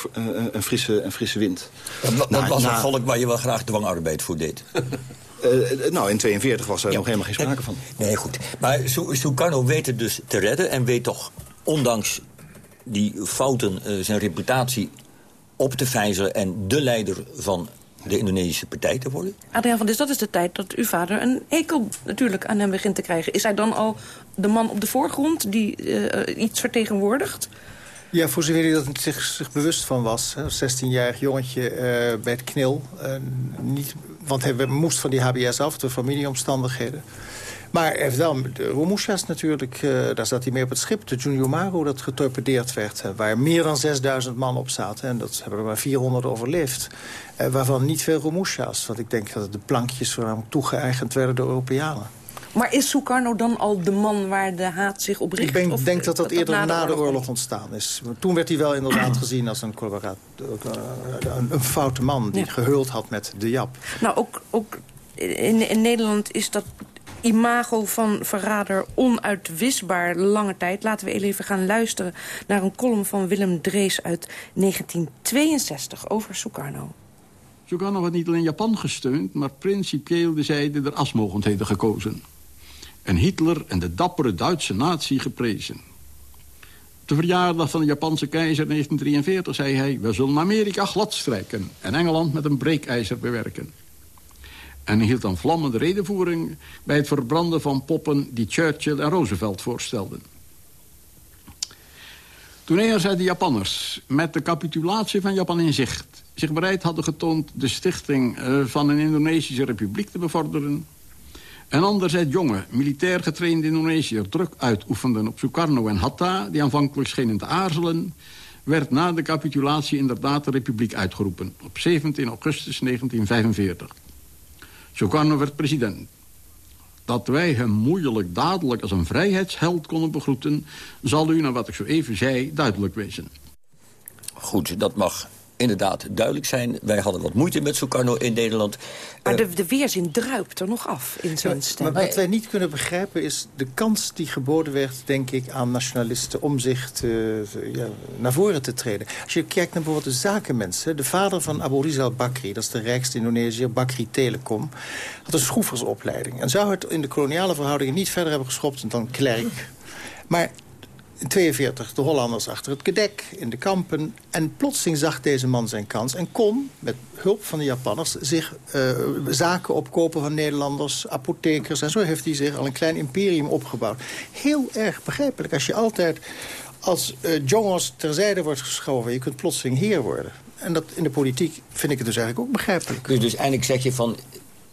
een, frisse, een frisse wind. Dat, dat was een volk waar je wel graag dwangarbeid voor deed. nou, in 42 was er nog helemaal geen sprake van. Nee, goed. Maar Sukarno weet het dus te redden en weet toch, ondanks die fouten, zijn reputatie op te vijzelen... en de leider van de Indonesische partij te worden? Adriaan van Dis, dat is de tijd dat uw vader een hekel natuurlijk aan hem begint te krijgen. Is hij dan al de man op de voorgrond die uh, iets vertegenwoordigt? Ja, voor zover hij dat zich, zich bewust van was. 16-jarig jongetje uh, bij het knil. Uh, niet, want hij moest van die HBS af, door familieomstandigheden. Maar hij heeft wel de Romushas natuurlijk, uh, daar zat hij mee op het schip. De Junior Maro dat getorpedeerd werd. waar meer dan 6000 man op zaten. En dat hebben er maar 400 overleefd. Uh, waarvan niet veel Romushas. Want ik denk dat de plankjes voornamelijk toegeëigend werden door Europeanen. Maar is Sukarno dan al de man waar de haat zich op richt? Ik denk, of, denk dat dat, eerder na de, na de oorlog ontstaan is. Toen werd hij wel inderdaad gezien als een, een, een foute man... die ja. gehuld had met de Jap. Nou, ook, ook in, in Nederland is dat imago van verrader onuitwisbaar lange tijd. Laten we even gaan luisteren naar een column van Willem Drees uit 1962 over Sukarno. Sukarno had niet alleen Japan gesteund, maar principieel de zijde der asmogendheden gekozen. En Hitler en de dappere Duitse natie geprezen. Op de verjaardag van de Japanse keizer in 1943 zei hij... we zullen Amerika gladstrijken en Engeland met een breekijzer bewerken en hield een vlammende redenvoering... bij het verbranden van poppen die Churchill en Roosevelt voorstelden. Toen enerzijds de Japanners met de capitulatie van Japan in zicht... zich bereid hadden getoond de stichting eh, van een Indonesische republiek te bevorderen... en anderzijds jonge, militair getrainde Indonesiërs druk uitoefenden op Sukarno en Hatta... die aanvankelijk schenen te aarzelen werd na de capitulatie inderdaad de republiek uitgeroepen... op 17 augustus 1945. Sukarno werd president. Dat wij hem moeilijk dadelijk als een vrijheidsheld konden begroeten... zal u, naar wat ik zo even zei, duidelijk wezen. Goed, dat mag inderdaad duidelijk zijn. Wij hadden wat moeite met Sukarno in Nederland. Maar eh, de, de weerzin druipt er nog af in zijn stem. Maar wat wij niet kunnen begrijpen is de kans die geboden werd... denk ik, aan nationalisten om zich te, ja, naar voren te treden. Als je kijkt naar bijvoorbeeld de zakenmensen... de vader van Abu Rizal Bakri, dat is de rijkste Indonesiër... Bakri Telecom, had een schroeversopleiding. En zou het in de koloniale verhoudingen niet verder hebben geschopt dan klerk... Maar in 42 de Hollanders achter het gedek, in de kampen. En plotseling zag deze man zijn kans en kon, met hulp van de Japanners... zich uh, zaken opkopen van Nederlanders, apothekers. En zo heeft hij zich al een klein imperium opgebouwd. Heel erg begrijpelijk als je altijd als uh, jongens terzijde wordt geschoven... je kunt plotseling heer worden. En dat in de politiek vind ik het dus eigenlijk ook begrijpelijk. Dus, dus eindelijk zeg je van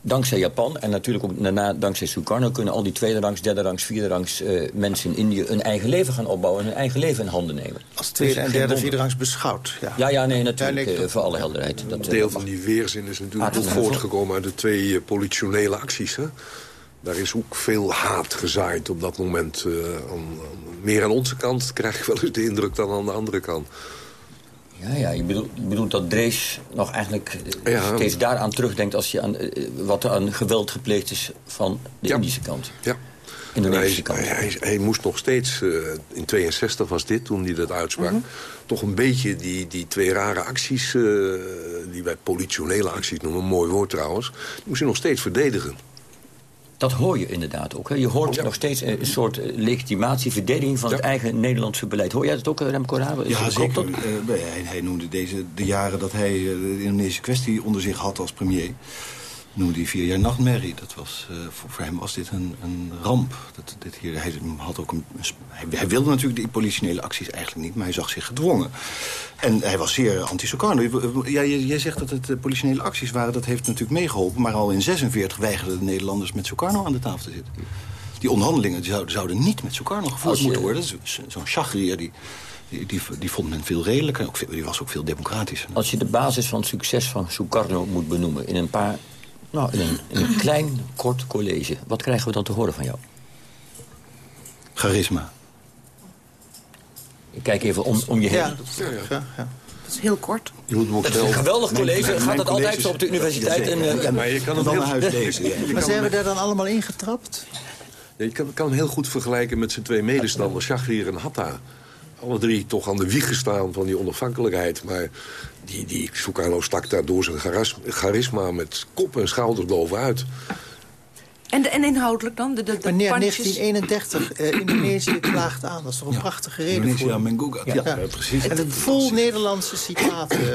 dankzij Japan en natuurlijk ook daarna dankzij Sukarno... kunnen al die tweede rangs, derde rangs, vierde rangs uh, mensen in Indië... hun eigen leven gaan opbouwen en hun eigen leven in handen nemen. Als tweede dus en derde, vierde rangs beschouwd. Ja, ja, ja nee, natuurlijk, uh, voor alle helderheid. Dat, deel van die weerzin is natuurlijk ook voortgekomen uit de twee uh, politionele acties. Hè? Daar is ook veel haat gezaaid op dat moment. Aan, aan, meer aan onze kant krijg ik wel eens de indruk dan aan de andere kant. Ja, ja je, bedoelt, je bedoelt dat Drees nog eigenlijk eh, Ja. steeds daaraan terugdenkt... Als je aan, eh, wat er aan geweld gepleegd is van de Indische kant. Ja. Indonesische hij, kant. Hij, hij moest nog steeds, eh, in 62 was dit, toen hij dat uitsprak... Mhm. toch een beetje die, die twee rare acties, die wij politionele acties noemen... een mooi woord trouwens, die moest hij nog steeds verdedigen. Dat hoor je inderdaad ook. Hè. Je hoort nog steeds een soort eh, legitimatie, verdediging van het eigen Nederlandse beleid. Hoor jij dat ook, eh, Remco Rabe? Ja, zeker. dat? Eh, hij, hij noemde deze, de jaren dat hij eh, de Indonesische kwestie onder zich had als premier... noemde hij vier jaar nachtmerrie. Dat was, eh, voor, voor hem was dit een, een ramp. Dat, dit hier, hij, had ook een, hij, hij wilde natuurlijk die politionele acties eigenlijk niet... maar hij zag zich gedwongen. En hij was zeer anti-Sukarno. Ja, jij, jij zegt dat het eh, politionele acties waren, dat heeft natuurlijk meegeholpen... maar al in 46 weigerden de Nederlanders met Sukarno aan de tafel te zitten. Die onderhandelingen die zouden, zouden niet met Sukarno gevoerd je- moeten worden. Zo- zo- Zo'n Shahriar, die, die, die, die vond men veel redelijker. Ook die was ook veel democratischer. Als je de basis van het succes van Sukarno moet benoemen... in een paar, nou, in een, in een klein, kort college... wat krijgen we dan te horen van jou? Charisma. Ik kijk even om, om je heen. Ja, dat, ja, ja. dat is heel kort. Je moet ook Het is een geweldig college. Mijn- Gaat mijn dat altijd zo op de universiteit? Ja, en, eh, Ja, Maar je kan Dan heel, naar huis lezen. Ja. Maar zijn we daar dan allemaal ingetrapt? Ja, je kan, kan hem heel goed vergelijken met zijn twee medestanders, Shahriar en Hatta. Alle drie toch aan de wieg gestaan van die onafhankelijkheid. Maar die, die Sukarno stak daar door zijn charisma met kop en schouders bovenuit. En, de, en inhoudelijk dan? De, de, de Wanneer pandjes? 1931 eh, Indonesië klaagt aan. Dat is toch een prachtige reden Indonesië voor. aan Mengugat. Ja, ja, precies. En het vol Nederlandse citaten. Uh,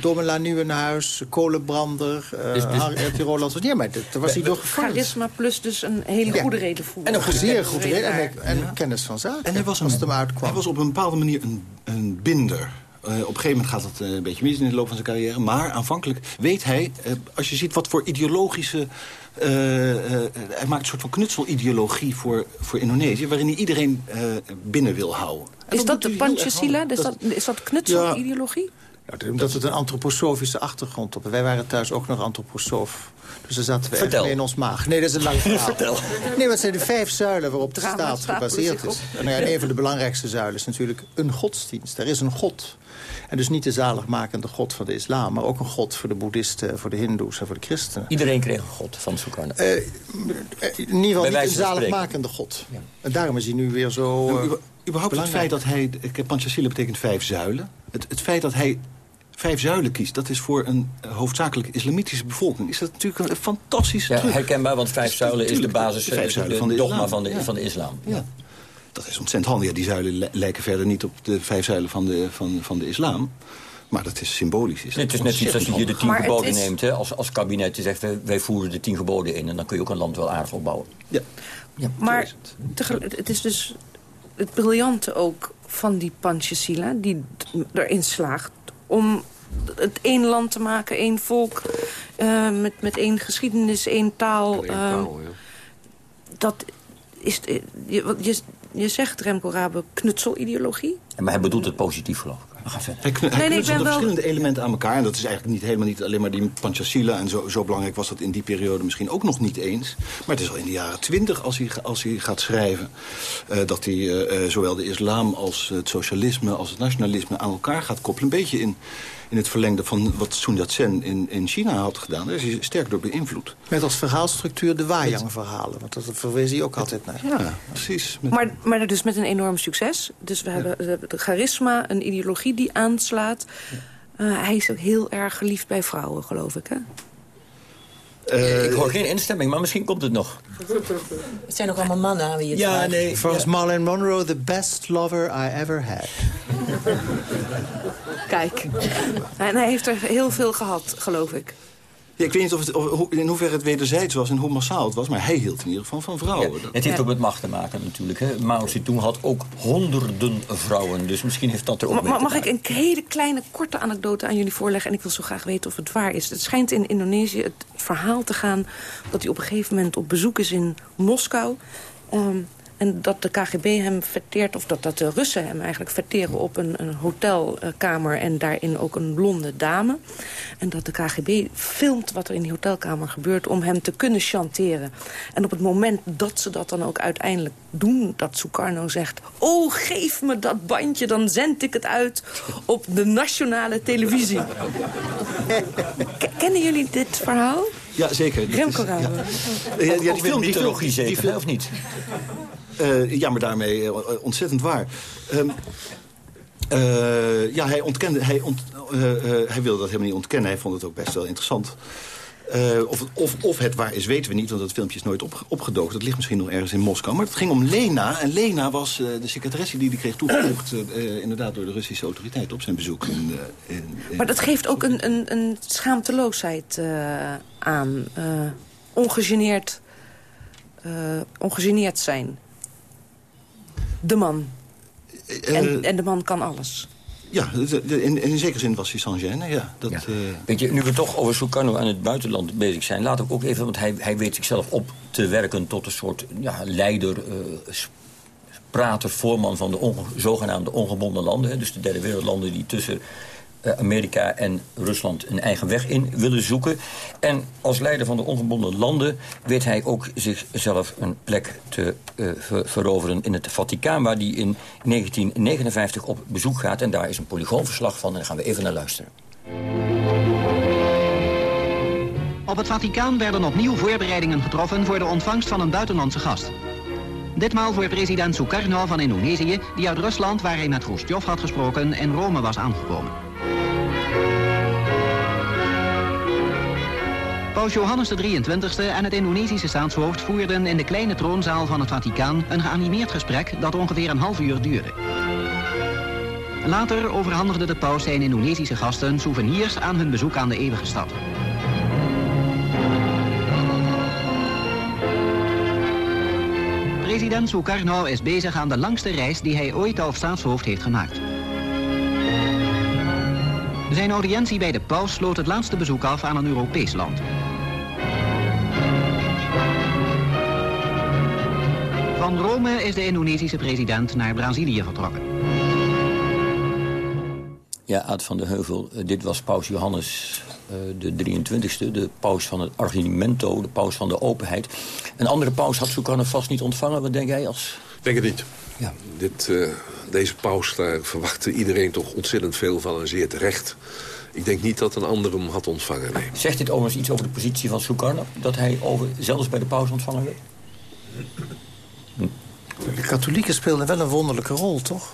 Domela Nieuwenhuis, Kolenbrander, uh, Dus- dus- Roland. Ja, maar dat- daar was hij door gevormd. Charisma plus dus een hele Ja. goede reden voor. En een goede Zeer goed reden. En, en kennis van zaken. En hij was, als een, het hem uitkwam. hij was op een bepaalde manier een, een binder. Eh, op een gegeven moment gaat het eh, een beetje mis in de loop van zijn carrière. Maar aanvankelijk weet hij, eh, als je ziet wat voor ideologische... eh, eh, hij maakt een soort van knutselideologie voor, voor Indonesië... waarin hij iedereen eh, binnen wil houden. En Is dat de handig. Is dat, is dat knutselideologie? Ja, omdat het een antroposofische achtergrond had. Wij waren thuis ook nog antroposoof. Dus daar zaten we Vertel. in ons maag. Nee, dat is een lang verhaal. Vertel. Nee, maar het zijn de vijf zuilen waarop de Drama staat gebaseerd is. En, nou ja, een van de belangrijkste zuilen is natuurlijk een godsdienst. Er is een god. En dus niet de zaligmakende god van de islam... maar ook een god voor de boeddhisten, voor de hindoes en voor de christenen. Iedereen kreeg een god van Sukarno. Eh, in ieder geval niet een zaligmakende god. En daarom is hij nu weer zo... Nou, eh, überhaupt het feit dat hij... ik- Panchasila betekent vijf zuilen. Het, het feit dat hij vijf zuilen kiest... dat is voor een hoofdzakelijk islamitische bevolking... is dat natuurlijk een fantastische Ja, truc. herkenbaar, want vijf zuilen is de basis, de vijf zuilen de van de dogma islam. van de, Ja. van de islam. Ja. Dat is ontzettend handig. Ja, die zuilen li- lijken verder niet op de vijf zuilen van de, van, van de islam. Maar dat is symbolisch. Is dat Het is net iets als je hier de tien Maar geboden is- neemt hè, als, als kabinet. Je zegt, wij, wij voeren de tien geboden in... en dan kun je ook een land wel aardig opbouwen. Ja. Maar tegelijk- het is dus het briljante ook van die Panchasila... die erin slaagt om het één land te maken, één volk... eh, met, met één geschiedenis, één taal. Eén eh, taal, ja. dat is, eh, je, wat je, je zegt, Remco Rabe, knutselideologie? Ja, Maar hij bedoelt het positief, geloof ik. Maar ga verder. Hij, knu- hij Nee, nee, ik ben wel- verschillende elementen aan elkaar. En dat is eigenlijk niet, helemaal niet alleen maar die Panchasila. En zo, zo belangrijk was dat in die periode misschien ook nog niet eens. Maar het is al in de jaren twintig als hij, als hij gaat schrijven... eh, dat hij eh, eh, zowel de islam als het socialisme als het nationalisme aan elkaar gaat koppelen. Een beetje in, in het verlengde van wat Sun Yat-sen in, in China had gedaan. Daar is hij sterk door beïnvloed. Met als verhaalstructuur de Wajang-verhalen. Want dat verwees hij ook altijd naar. Ja, precies. Met- Maar, maar dus met een enorm succes. Dus we hebben, we hebben de charisma, een ideologie die aanslaat. Eh, hij is ook heel erg geliefd bij vrouwen, geloof ik, hè? Eh, ik hoor geen instemming, maar misschien komt het nog. Het zijn ook allemaal mannen aan wie je het Ja, vraagt. nee. Volgens Marlon Monroe, the best lover I ever had. Kijk. En hij heeft er heel veel gehad, geloof ik. Ja, ik weet niet of het, of, hoe- in hoeverre het wederzijds was en hoe massaal het was. Maar hij hield in ieder geval van vrouwen. Het heeft Ja. ook met macht te maken natuurlijk. Hè. Mao Zedong had ook honderden vrouwen. Dus misschien heeft dat er ook Ma- mee ma- te mag ik een hele kleine, korte anekdote aan jullie voorleggen? En ik wil zo graag weten of het waar is. Het schijnt in Indonesië het verhaal te gaan... dat hij op een gegeven moment op bezoek is in Moskou... Ehm, En dat de KGB hem verteert, of dat, dat de Russen hem eigenlijk verteren op een, een hotelkamer... en daarin ook een blonde dame. En dat de KGB filmt wat er in die hotelkamer gebeurt... om hem te kunnen chanteren. En op het moment dat ze dat dan ook uiteindelijk doen... dat Sukarno zegt, oh, geef me dat bandje... dan zend ik het uit op de nationale televisie. Kennen jullie dit verhaal? Ja, zeker. Remco. Ja. Ja, die film, die film, mythologie zeker, die film- of niet? Eh, ja, maar daarmee eh, ontzettend waar. Ehm, eh, ja, hij ontkende, hij, ont, eh, eh, hij wilde dat helemaal niet ontkennen. Hij vond het ook best wel interessant. Eh, of, of, of het waar is, weten we niet, want dat filmpje is nooit op, opgedoken. Dat ligt misschien nog ergens in Moskou. Maar het ging om Lena. En Lena was eh, de secretaresse die die kreeg toegevoegd... eh, inderdaad door de Russische autoriteiten op zijn bezoek. In, in, in- Maar dat geeft ook een, een, een schaamteloosheid aan. ongegeneerd, ongegeneerd zijn. De man. En, en de man kan alles. Ja, in, in zekere zin was hij sans gêne, ja. Dat, eh, Weet je, nu we toch over Sukarno aan het buitenland bezig zijn... laat ik ook even, want hij, hij weet zichzelf op te werken... tot een soort ja, leider, s- prater, voorman van de onge- zogenaamde ongebonden landen. hè, Dus de derde wereldlanden die tussen Amerika en Rusland een eigen weg in willen zoeken. En als leider van de ongebonden landen weet hij ook zichzelf een plek te eh, ver- veroveren in het Vaticaan... waar hij in 1959 op bezoek gaat. En daar is een polygoonverslag van en daar gaan we even naar luisteren. Op het Vaticaan werden opnieuw voorbereidingen getroffen voor de ontvangst van een buitenlandse gast. Ditmaal voor president Sukarno van Indonesië, die uit Rusland, waar hij met Khrushchev had gesproken, in Rome was aangekomen. Paus Johannes XXIII en het Indonesische staatshoofd voerden in de kleine troonzaal van het Vaticaan een geanimeerd gesprek dat ongeveer een half uur duurde. Later overhandigde de paus zijn Indonesische gasten souvenirs aan hun bezoek aan de eeuwige stad. President Sukarno is bezig aan de langste reis die hij ooit als staatshoofd heeft gemaakt. Zijn audiëntie bij de paus sloot het laatste bezoek af aan een Europees land. Van Rome is de Indonesische president naar Brazilië vertrokken. Ja, Aad van de Heuvel, eh, dit was paus Johannes eh, de 23e, de paus van het argumento, de paus van de openheid. Een andere paus had Sukarno vast niet ontvangen, wat denk jij als... Denk het niet. Ja. Dit, eh, deze paus, daar verwachtte iedereen toch ontzettend veel van en zeer terecht. Ik denk niet dat een ander hem had ontvangen, nee. Zegt dit overigens iets over de positie van Sukarno? Dat hij over, zelfs bij de paus ontvangen werd? De katholieken speelden wel een wonderlijke rol, toch?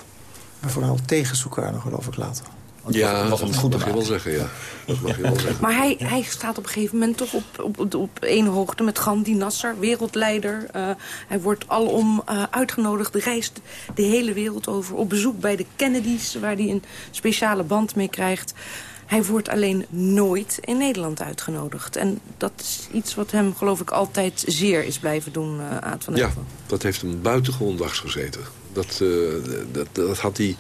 Maar vooral tegen Sukarno, geloof ik later. Ja, was om het dat goed te mag je wel zeggen, ja. Dat mag je wel zeggen. Maar hij, hij staat op een gegeven moment toch op, op, op, op één hoogte met Gandhi Nasser, wereldleider. Eh, hij wordt alom eh, uitgenodigd, reist de hele wereld over... op bezoek bij de Kennedys, waar hij een speciale band mee krijgt. Hij wordt alleen nooit in Nederland uitgenodigd. En dat is iets wat hem, geloof ik, altijd zeer is blijven doen, eh Aad van Ja, dat heeft hem buitengewoon dwars gezeten. Dat, eh, dat, dat had hij...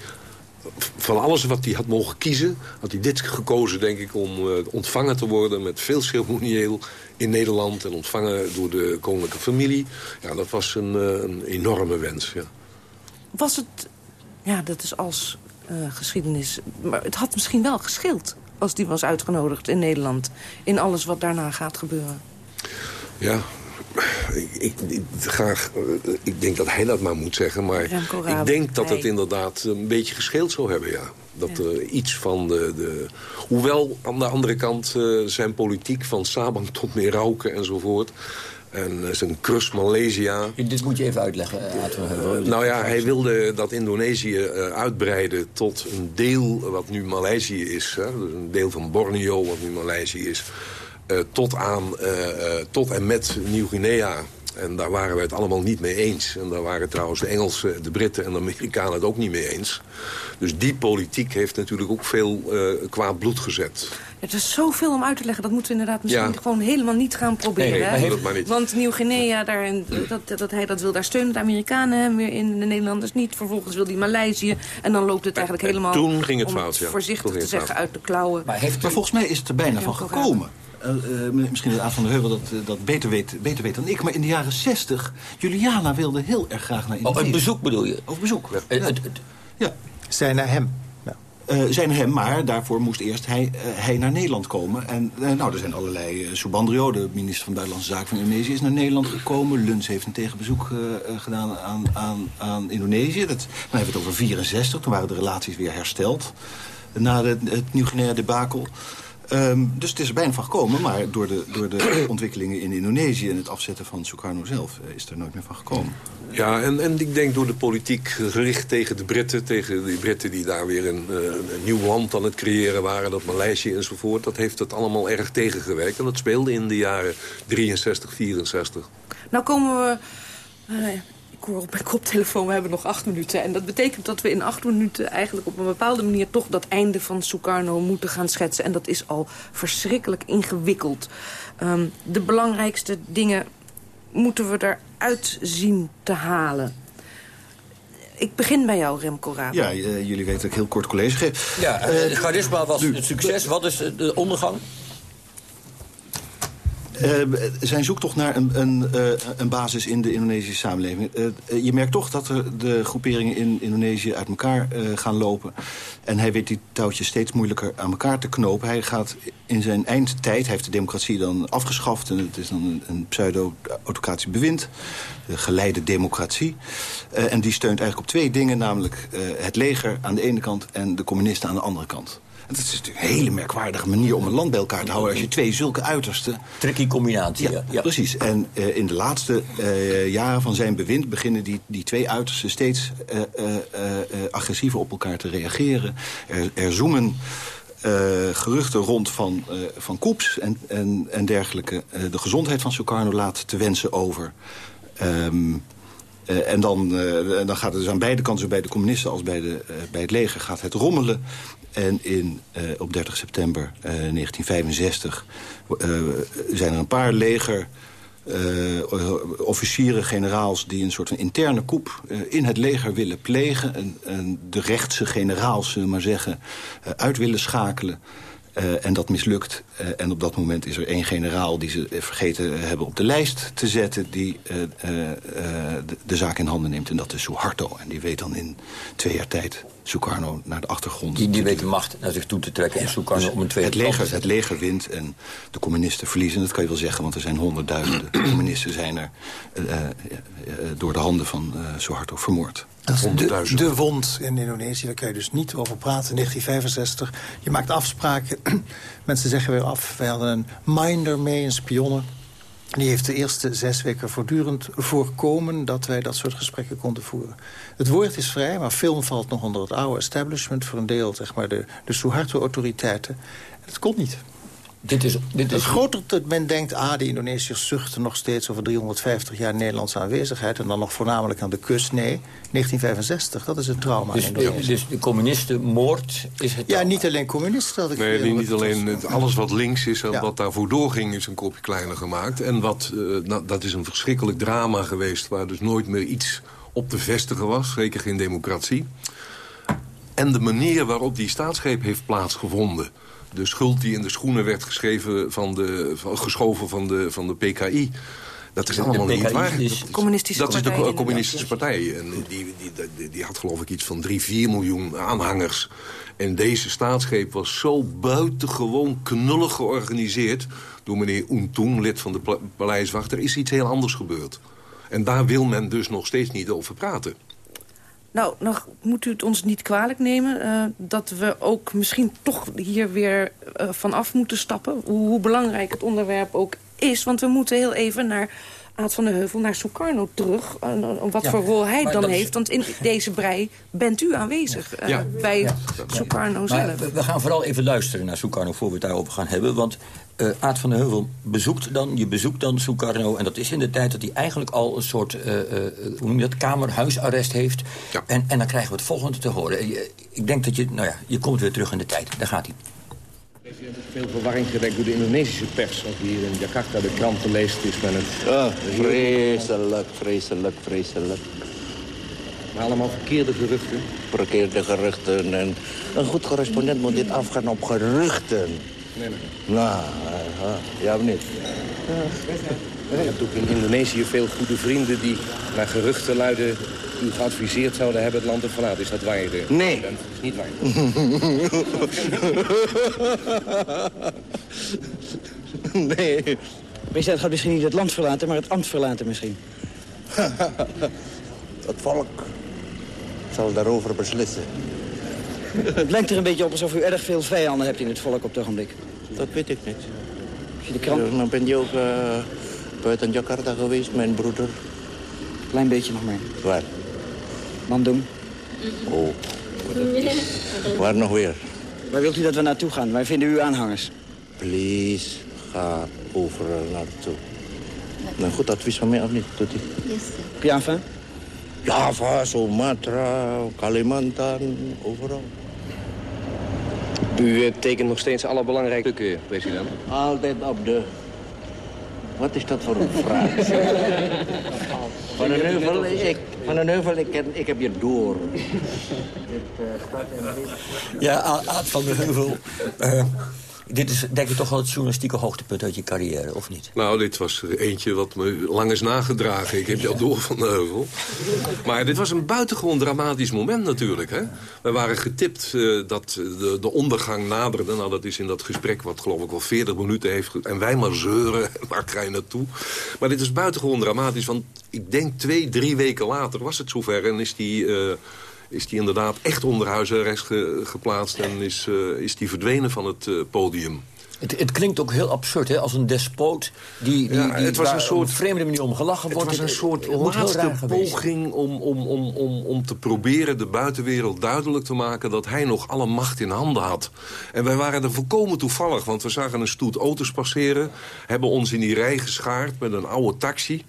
Van alles wat hij had mogen kiezen, had hij dit gekozen, denk ik... om eh, ontvangen te worden met veel ceremonieel in Nederland... en ontvangen door de koninklijke familie. Ja, dat was een, een enorme wens, ja. Was het, ja, dat is als geschiedenis... maar het had misschien wel gescheeld als die was uitgenodigd in Nederland... in alles wat daarna gaat gebeuren. Ja, ik, ik, ik graag, eh, ik denk dat hij dat maar moet zeggen. Maar ik denk dat het inderdaad een beetje gescheeld zou hebben, ja. Dat er iets van de, de... Hoewel aan de andere kant eh, zijn politiek van Sabang tot Merauke enzovoort... en zijn krus Maleisië... Dit moet je even uitleggen, eh. Eh, nou ja, hij wilde dat Indonesië eh, uitbreiden tot een deel wat nu Maleisië is. Hè, dus een deel van Borneo wat nu Maleisië is. tot, aan, tot en met Nieuw-Guinea. En daar waren we het allemaal niet mee eens. En daar waren trouwens de Engelsen, de Britten en de Amerikanen het ook niet mee eens. Dus die politiek heeft natuurlijk ook veel kwaad bloed gezet. Er is zoveel om uit te leggen. Dat moeten we inderdaad misschien Ja. gewoon helemaal niet gaan proberen. Nee, nee, dat maar niet. Want Nieuw-Guinea, daarin- dat, dat hij dat wil, daar steunen de Amerikanen hem weer in. De Nederlanders niet. Vervolgens wil hij Maleisië. En dan loopt het eigenlijk helemaal... toen ging het om fout, ja. voorzichtig te het zeggen, fout. uit de klauwen. Maar heeft Maar volgens mij is het er bijna van gekomen. eh, eh, misschien dat Aad van der Heuvel dat, eh, dat beter, weet, beter weet dan ik... maar in de jaren 60, Juliana wilde heel erg graag naar Indonesië. Oh, een bezoek bedoel je? Of bezoek. Ja. het- het- Ja. Zij naar hem. Eh, zijn hem, maar daarvoor moest eerst hij, eh, naar Nederland komen. En eh, nou, er zijn allerlei... Subandrio, de minister van Buitenlandse Zaken van Indonesië... is naar Nederland gekomen. Luns heeft een tegenbezoek gedaan aan, aan, aan Indonesië. Dat, dan hebben we het over 64. Toen waren de relaties weer hersteld. Na het Nieuw-Guinea Ehm, dus het is er bijna van gekomen. Maar door de, door de ontwikkelingen in Indonesië... en het afzetten van Sukarno zelf... eh, is er nooit meer van gekomen. Ja, en, en ik denk door de politiek gericht tegen de Britten... tegen die Britten die daar weer een, eh, een nieuw land aan het creëren waren... dat Maleisië enzovoort, dat heeft het allemaal erg tegengewerkt. En dat speelde in de jaren 63, 64. Nou komen we... eh, ik hoor op mijn koptelefoon, we hebben nog acht minuten. En dat betekent dat we in acht minuten eigenlijk op een bepaalde manier... toch dat einde van Sukarno moeten gaan schetsen. En dat is al verschrikkelijk ingewikkeld. Ehm, de belangrijkste dingen moeten we eruit zien te halen. Ik begin bij jou, Remco Raab. Ja, eh, jullie weten dat ik heel kort college geef. Ja, Eh, het charisma was een succes. Wat is de ondergang? Eh, zijn zoektocht naar een, een, eh, een basis in de Indonesische samenleving. Eh, je merkt toch dat er de groeperingen in Indonesië uit elkaar gaan lopen. En hij weet die touwtjes steeds moeilijker aan elkaar te knopen. Hij gaat in zijn eindtijd, hij heeft de democratie dan afgeschaft... en het is dan een, pseudo-autocratisch bewind, de geleide democratie. En die steunt eigenlijk op twee dingen, namelijk het leger aan de ene kant... en de communisten aan de andere kant. Dat is natuurlijk een hele merkwaardige manier om een land bij elkaar te houden... als je twee zulke uitersten... Tricky combinatie, ja. Ja, precies. En eh, in de laatste eh, jaren van zijn bewind... beginnen die, die twee uitersten steeds eh, agressiever op elkaar te reageren. Er, er zoomen geruchten rond van, van koeps en, en, en dergelijke. De gezondheid van Sukarno laat te wensen over... Ehm, eh, en dan, dan gaat het dus aan beide kanten, zowel bij de communisten als bij, de, bij het leger, gaat het rommelen. En in, eh, op 30 september eh, 1965 eh, zijn er een paar leger... eh, officieren, generaals die een soort van interne eh, in het leger willen plegen. En, en de rechtse generaals, zullen we maar zeggen, eh, uit willen schakelen. Eh, en dat mislukt. Eh, en op dat moment is er één generaal die ze eh, vergeten hebben op de lijst te zetten... die de, de zaak in handen neemt. En dat is Suharto. En die weet dan in twee jaar tijd Sukarno naar de achtergrond. Die, die weet de macht naar zich toe te trekken en Sukarno om een tweede het, leger, het leger wint en de communisten verliezen. Dat kan je wel zeggen, want er zijn honderdduizenden communisten... zijn er door de handen van Suharto vermoord. Dat is de, de wond in Indonesië, daar kun je dus niet over praten. 1965, je maakt afspraken. Mensen zeggen weer af, wij hadden een minder mee, een spionne. Die heeft de eerste zes weken voortdurend voorkomen... dat wij dat soort gesprekken konden voeren. Het woord is vrij, maar film valt nog onder het oude establishment... voor een deel, zeg maar, de, de Suharto-autoriteiten. Het kon niet. Dit is, dit is... Groter dat men denkt, ah, de Indonesiërs zuchten nog steeds... over 350 jaar Nederlandse aanwezigheid... en dan nog voornamelijk aan de kust. Nee, 1965, dat is een trauma Dus, in Indonesië. dus de communistenmoord is het... Ja, niet alleen communisten. Dat ik Nee, niet het alleen het, alles wat links is en Ja. wat daarvoor doorging... is een kopje kleiner gemaakt. En wat, eh, nou, dat is een verschrikkelijk drama geweest... waar dus nooit meer iets op te vestigen was. Zeker geen democratie. En de manier waarop die staatsgreep heeft plaatsgevonden... de schuld die in de schoenen werd geschreven van de, van, geschoven van de, van de PKI... Dat is De allemaal PKI niet waar. is- Dat- Communistische dat is de communistische partij. En die, die, die, die had geloof ik iets van 3, 4 miljoen aanhangers. En deze staatsgreep was zo buitengewoon knullig georganiseerd... door meneer Untung, lid van de paleiswacht. Er is iets heel anders gebeurd. En daar wil men dus nog steeds niet over praten. Nou, nog moet u het ons niet kwalijk nemen... eh, dat we ook misschien toch hier weer eh, van af moeten stappen. Hoe belangrijk het onderwerp ook is. Want we moeten heel even naar Aad van de Heuvel, naar Sukarno terug. wat Ja, voor rol hij dan heeft. Want in deze brei bent u aanwezig eh, Ja. bij Ja. Sukarno zelf. we, we gaan vooral even luisteren naar Sukarno voor we het daarover gaan hebben. Want eh Aad van de Heuvel bezoekt dan, je bezoekt dan Sukarno... en dat is in de tijd dat hij eigenlijk al een soort, eh, eh, hoe noem je dat, kamerhuisarrest heeft. En, en dan krijgen we het volgende te horen. Ik denk dat je, nou ja, je komt weer terug in de tijd. Daar gaat hij. President is veel verwarring gewekt door de Indonesische pers. Je hier in Jakarta de kranten leest, is men het... Ja, vreselijk, vreselijk, vreselijk. Maar allemaal verkeerde geruchten. Verkeerde geruchten. En een goed correspondent moet dit afgaan op geruchten. Nee, nee. Nou, uh, ja of niet? Je hebt ook in Indonesië veel goede vrienden die naar geruchten luiden... u geadviseerd zouden hebben het land te verlaten. Is dat waar je Nee. bent? Dat is niet waar. nee. President gaat misschien niet het land verlaten, maar het ambt verlaten misschien. Het volk zal daarover beslissen. Het lijkt er een beetje op alsof u erg veel vijanden hebt in het volk op het ogenblik. Dat weet ik niet. Als je de krant... Dan ben je ook uh, buiten Jakarta geweest, mijn broeder. Klein beetje nog maar. Waar? Oh. Waar nog weer? Waar wilt u dat we naartoe gaan? Waar vinden u aanhangers? Please, ga overal naartoe. Nou, goed advies van mij of niet, Tuti? Yes, Java? Java, Sumatra, Kalimantan, overal. U eh, tekent nog steeds alle belangrijke stukken, president. Altijd op de... Wat is dat voor een vraag? van een heuvel, ik, van een heuvel, ik, heb je door. Ja, Aad van de Heuvel. Uh, dit is denk ik toch wel het journalistieke hoogtepunt uit je carrière, of niet? Nou, dit was er eentje wat me lang is nagedragen. Ik heb je al door van de heuvel. Maar dit was een buitengewoon dramatisch moment natuurlijk. Hè? We waren getipt uh, dat de, de, ondergang naderde. Nou, dat is in dat gesprek wat geloof ik wel 40 minuten heeft. En wij maar zeuren, waar ga je naartoe? Maar dit is buitengewoon dramatisch, want ik denk twee, drie weken later was het zover. En is die... Uh, is die inderdaad echt onder huisarrest ge, geplaatst... en is, uh, is die verdwenen van het uh, podium. Het, het, klinkt ook heel absurd, hè? als een despoot die, die, ja, het was een soort, op een vreemde manier om gelachen het wordt. was een soort het laatste poging om, om, om, om, om te proberen de buitenwereld duidelijk te maken... dat hij nog alle macht in handen had. En wij waren er volkomen toevallig, want we zagen een stoet auto's passeren... hebben ons in die rij geschaard met een oude taxi...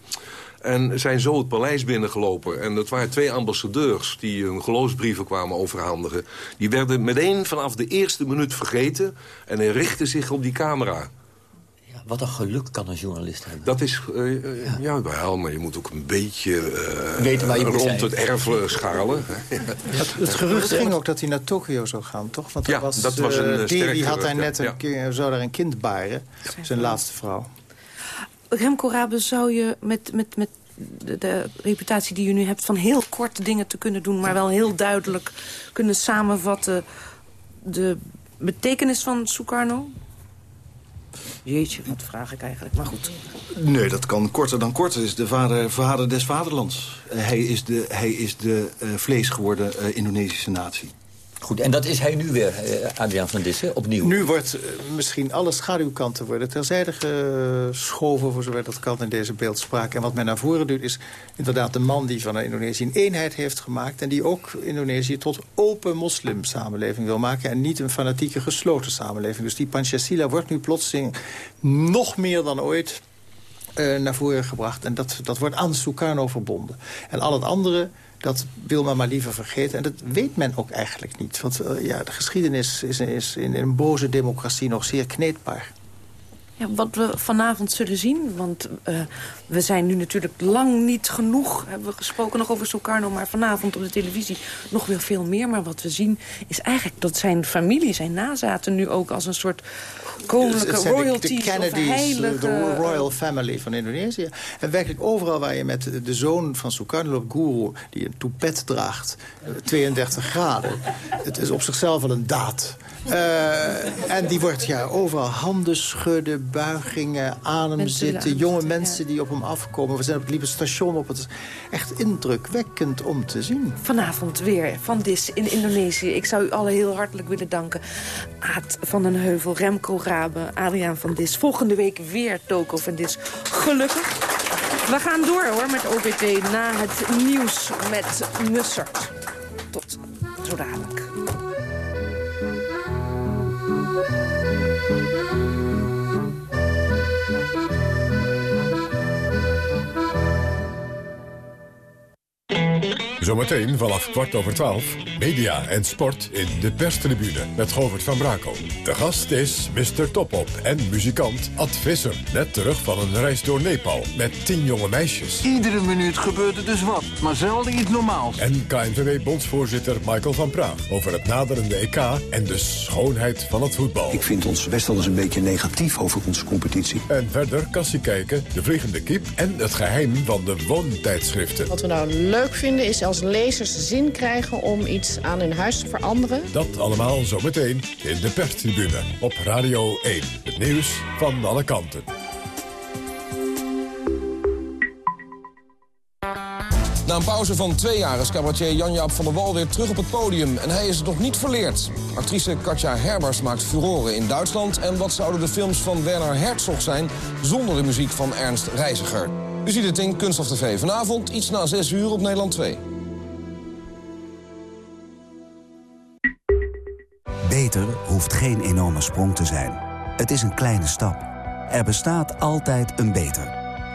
En zijn zo het paleis binnengelopen. En dat waren twee ambassadeurs die hun geloofsbrieven kwamen overhandigen. Die werden meteen vanaf de eerste minuut vergeten. En hij richtte zich op die camera. Ja, wat een geluk kan een journalist hebben. Dat is, uh, uh, ja. ja, wel, maar je moet ook een beetje uh, Weten waar je rond zijn. het erven schalen. Het, het gerucht ging ook dat hij naar Tokio zou gaan, toch? Want ja, was, dat was een Devi had hij ja. net een, ja. keer, zou daar een kind baren. Zijn laatste vrouw. Remco Rabe, zou je met, met, met de, de, reputatie die je nu hebt... van heel korte dingen te kunnen doen... maar wel heel duidelijk kunnen samenvatten... de betekenis van Sukarno? Jeetje, wat vraag ik eigenlijk, maar goed. Nee, dat kan korter dan kort. Het is de vader, vader des vaderlands. Uh, hij is de, hij is de uh, vlees geworden uh, Indonesische natie. Goed, en dat is hij nu weer, Adriaan van Dissen, opnieuw. Nu wordt misschien alle schaduwkanten worden terzijde geschoven... voor zover dat kan in deze beeldspraak. En wat men naar voren doet is inderdaad de man die van Indonesië een eenheid heeft gemaakt... en die ook Indonesië tot open moslimsamenleving wil maken... en niet een fanatieke gesloten samenleving. Dus die Panchasila wordt nu plotseling nog meer dan ooit... Uh, naar voren gebracht. En dat, dat wordt aan Sukarno verbonden. En al het andere dat wil men maar liever vergeten. En dat weet men ook eigenlijk niet. Want uh, ja, de geschiedenis is, is in een boze democratie nog zeer kneedbaar. Ja, wat we vanavond zullen zien, want uh, we zijn nu natuurlijk lang niet genoeg... hebben we gesproken nog over Sukarno, maar vanavond op de televisie nog weer veel meer. Maar wat we zien is eigenlijk dat zijn familie, zijn nazaten nu ook als een soort koninklijke royalties de, de Kennedys, heilige... de royal family van Indonesië. En werkelijk overal waar je met de zoon van Sukarno, Guru... die een toepet draagt, 32 graden... het is op zichzelf al een daad. Uh, en die wordt ja, overal handen schudden, buigingen, ademzitten. Jonge mensen die op hem afkomen. We zijn op het lieve station op. Het is echt indrukwekkend om te zien. Vanavond weer van Dis in Indonesië. Ik zou u allen heel hartelijk willen danken. Aad van den Heuvel, Remco Rabe, Adriaan van Dis. Volgende week weer Toko van Dis. Gelukkig. We gaan door hoor met OPT na het nieuws met Mussert. Tot zo dadelijk. Zometeen vanaf kwart over twaalf. Media en sport in de perstribune met Govert van Brakel. De gast is Mr. Topop en muzikant Ad Visser. Net terug van een reis door Nepal met tien jonge meisjes. Iedere minuut gebeurt er dus wat, maar zelden iets normaals. En KNVB-bondsvoorzitter Michael van Praag over het naderende EK en de schoonheid van het voetbal. Ik vind ons best wel eens een beetje negatief over onze competitie. En verder kassie kijken, de vliegende kip en het geheim van de woontijdschriften. Wat we nou leuk vinden is als lezers zin krijgen om iets aan hun huis te veranderen. Dat allemaal zometeen in de perstribune op Radio 1. Het nieuws van alle kanten. Na een pauze van twee jaar is cabaretier Jan-Jaap van der Wal weer terug op het podium. En hij is het nog niet verleerd. Actrice Katja Herbers maakt furoren in Duitsland. En wat zouden de films van Werner Herzog zijn zonder de muziek van Ernst Reiziger? U ziet het in Kunststof TV vanavond, iets na 6 uur op Nederland 2. Hoeft geen enorme sprong te zijn. Het is een kleine stap. Er bestaat altijd een beter.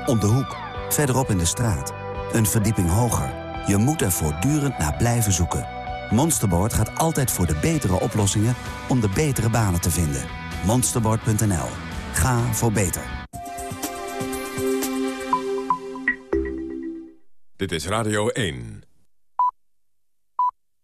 Om de hoek, verderop in de straat. Een verdieping hoger. Je moet er voortdurend naar blijven zoeken. Monsterboard gaat altijd voor de betere oplossingen om de betere banen te vinden. Monsterboard.nl. Ga voor beter. Dit is Radio 1.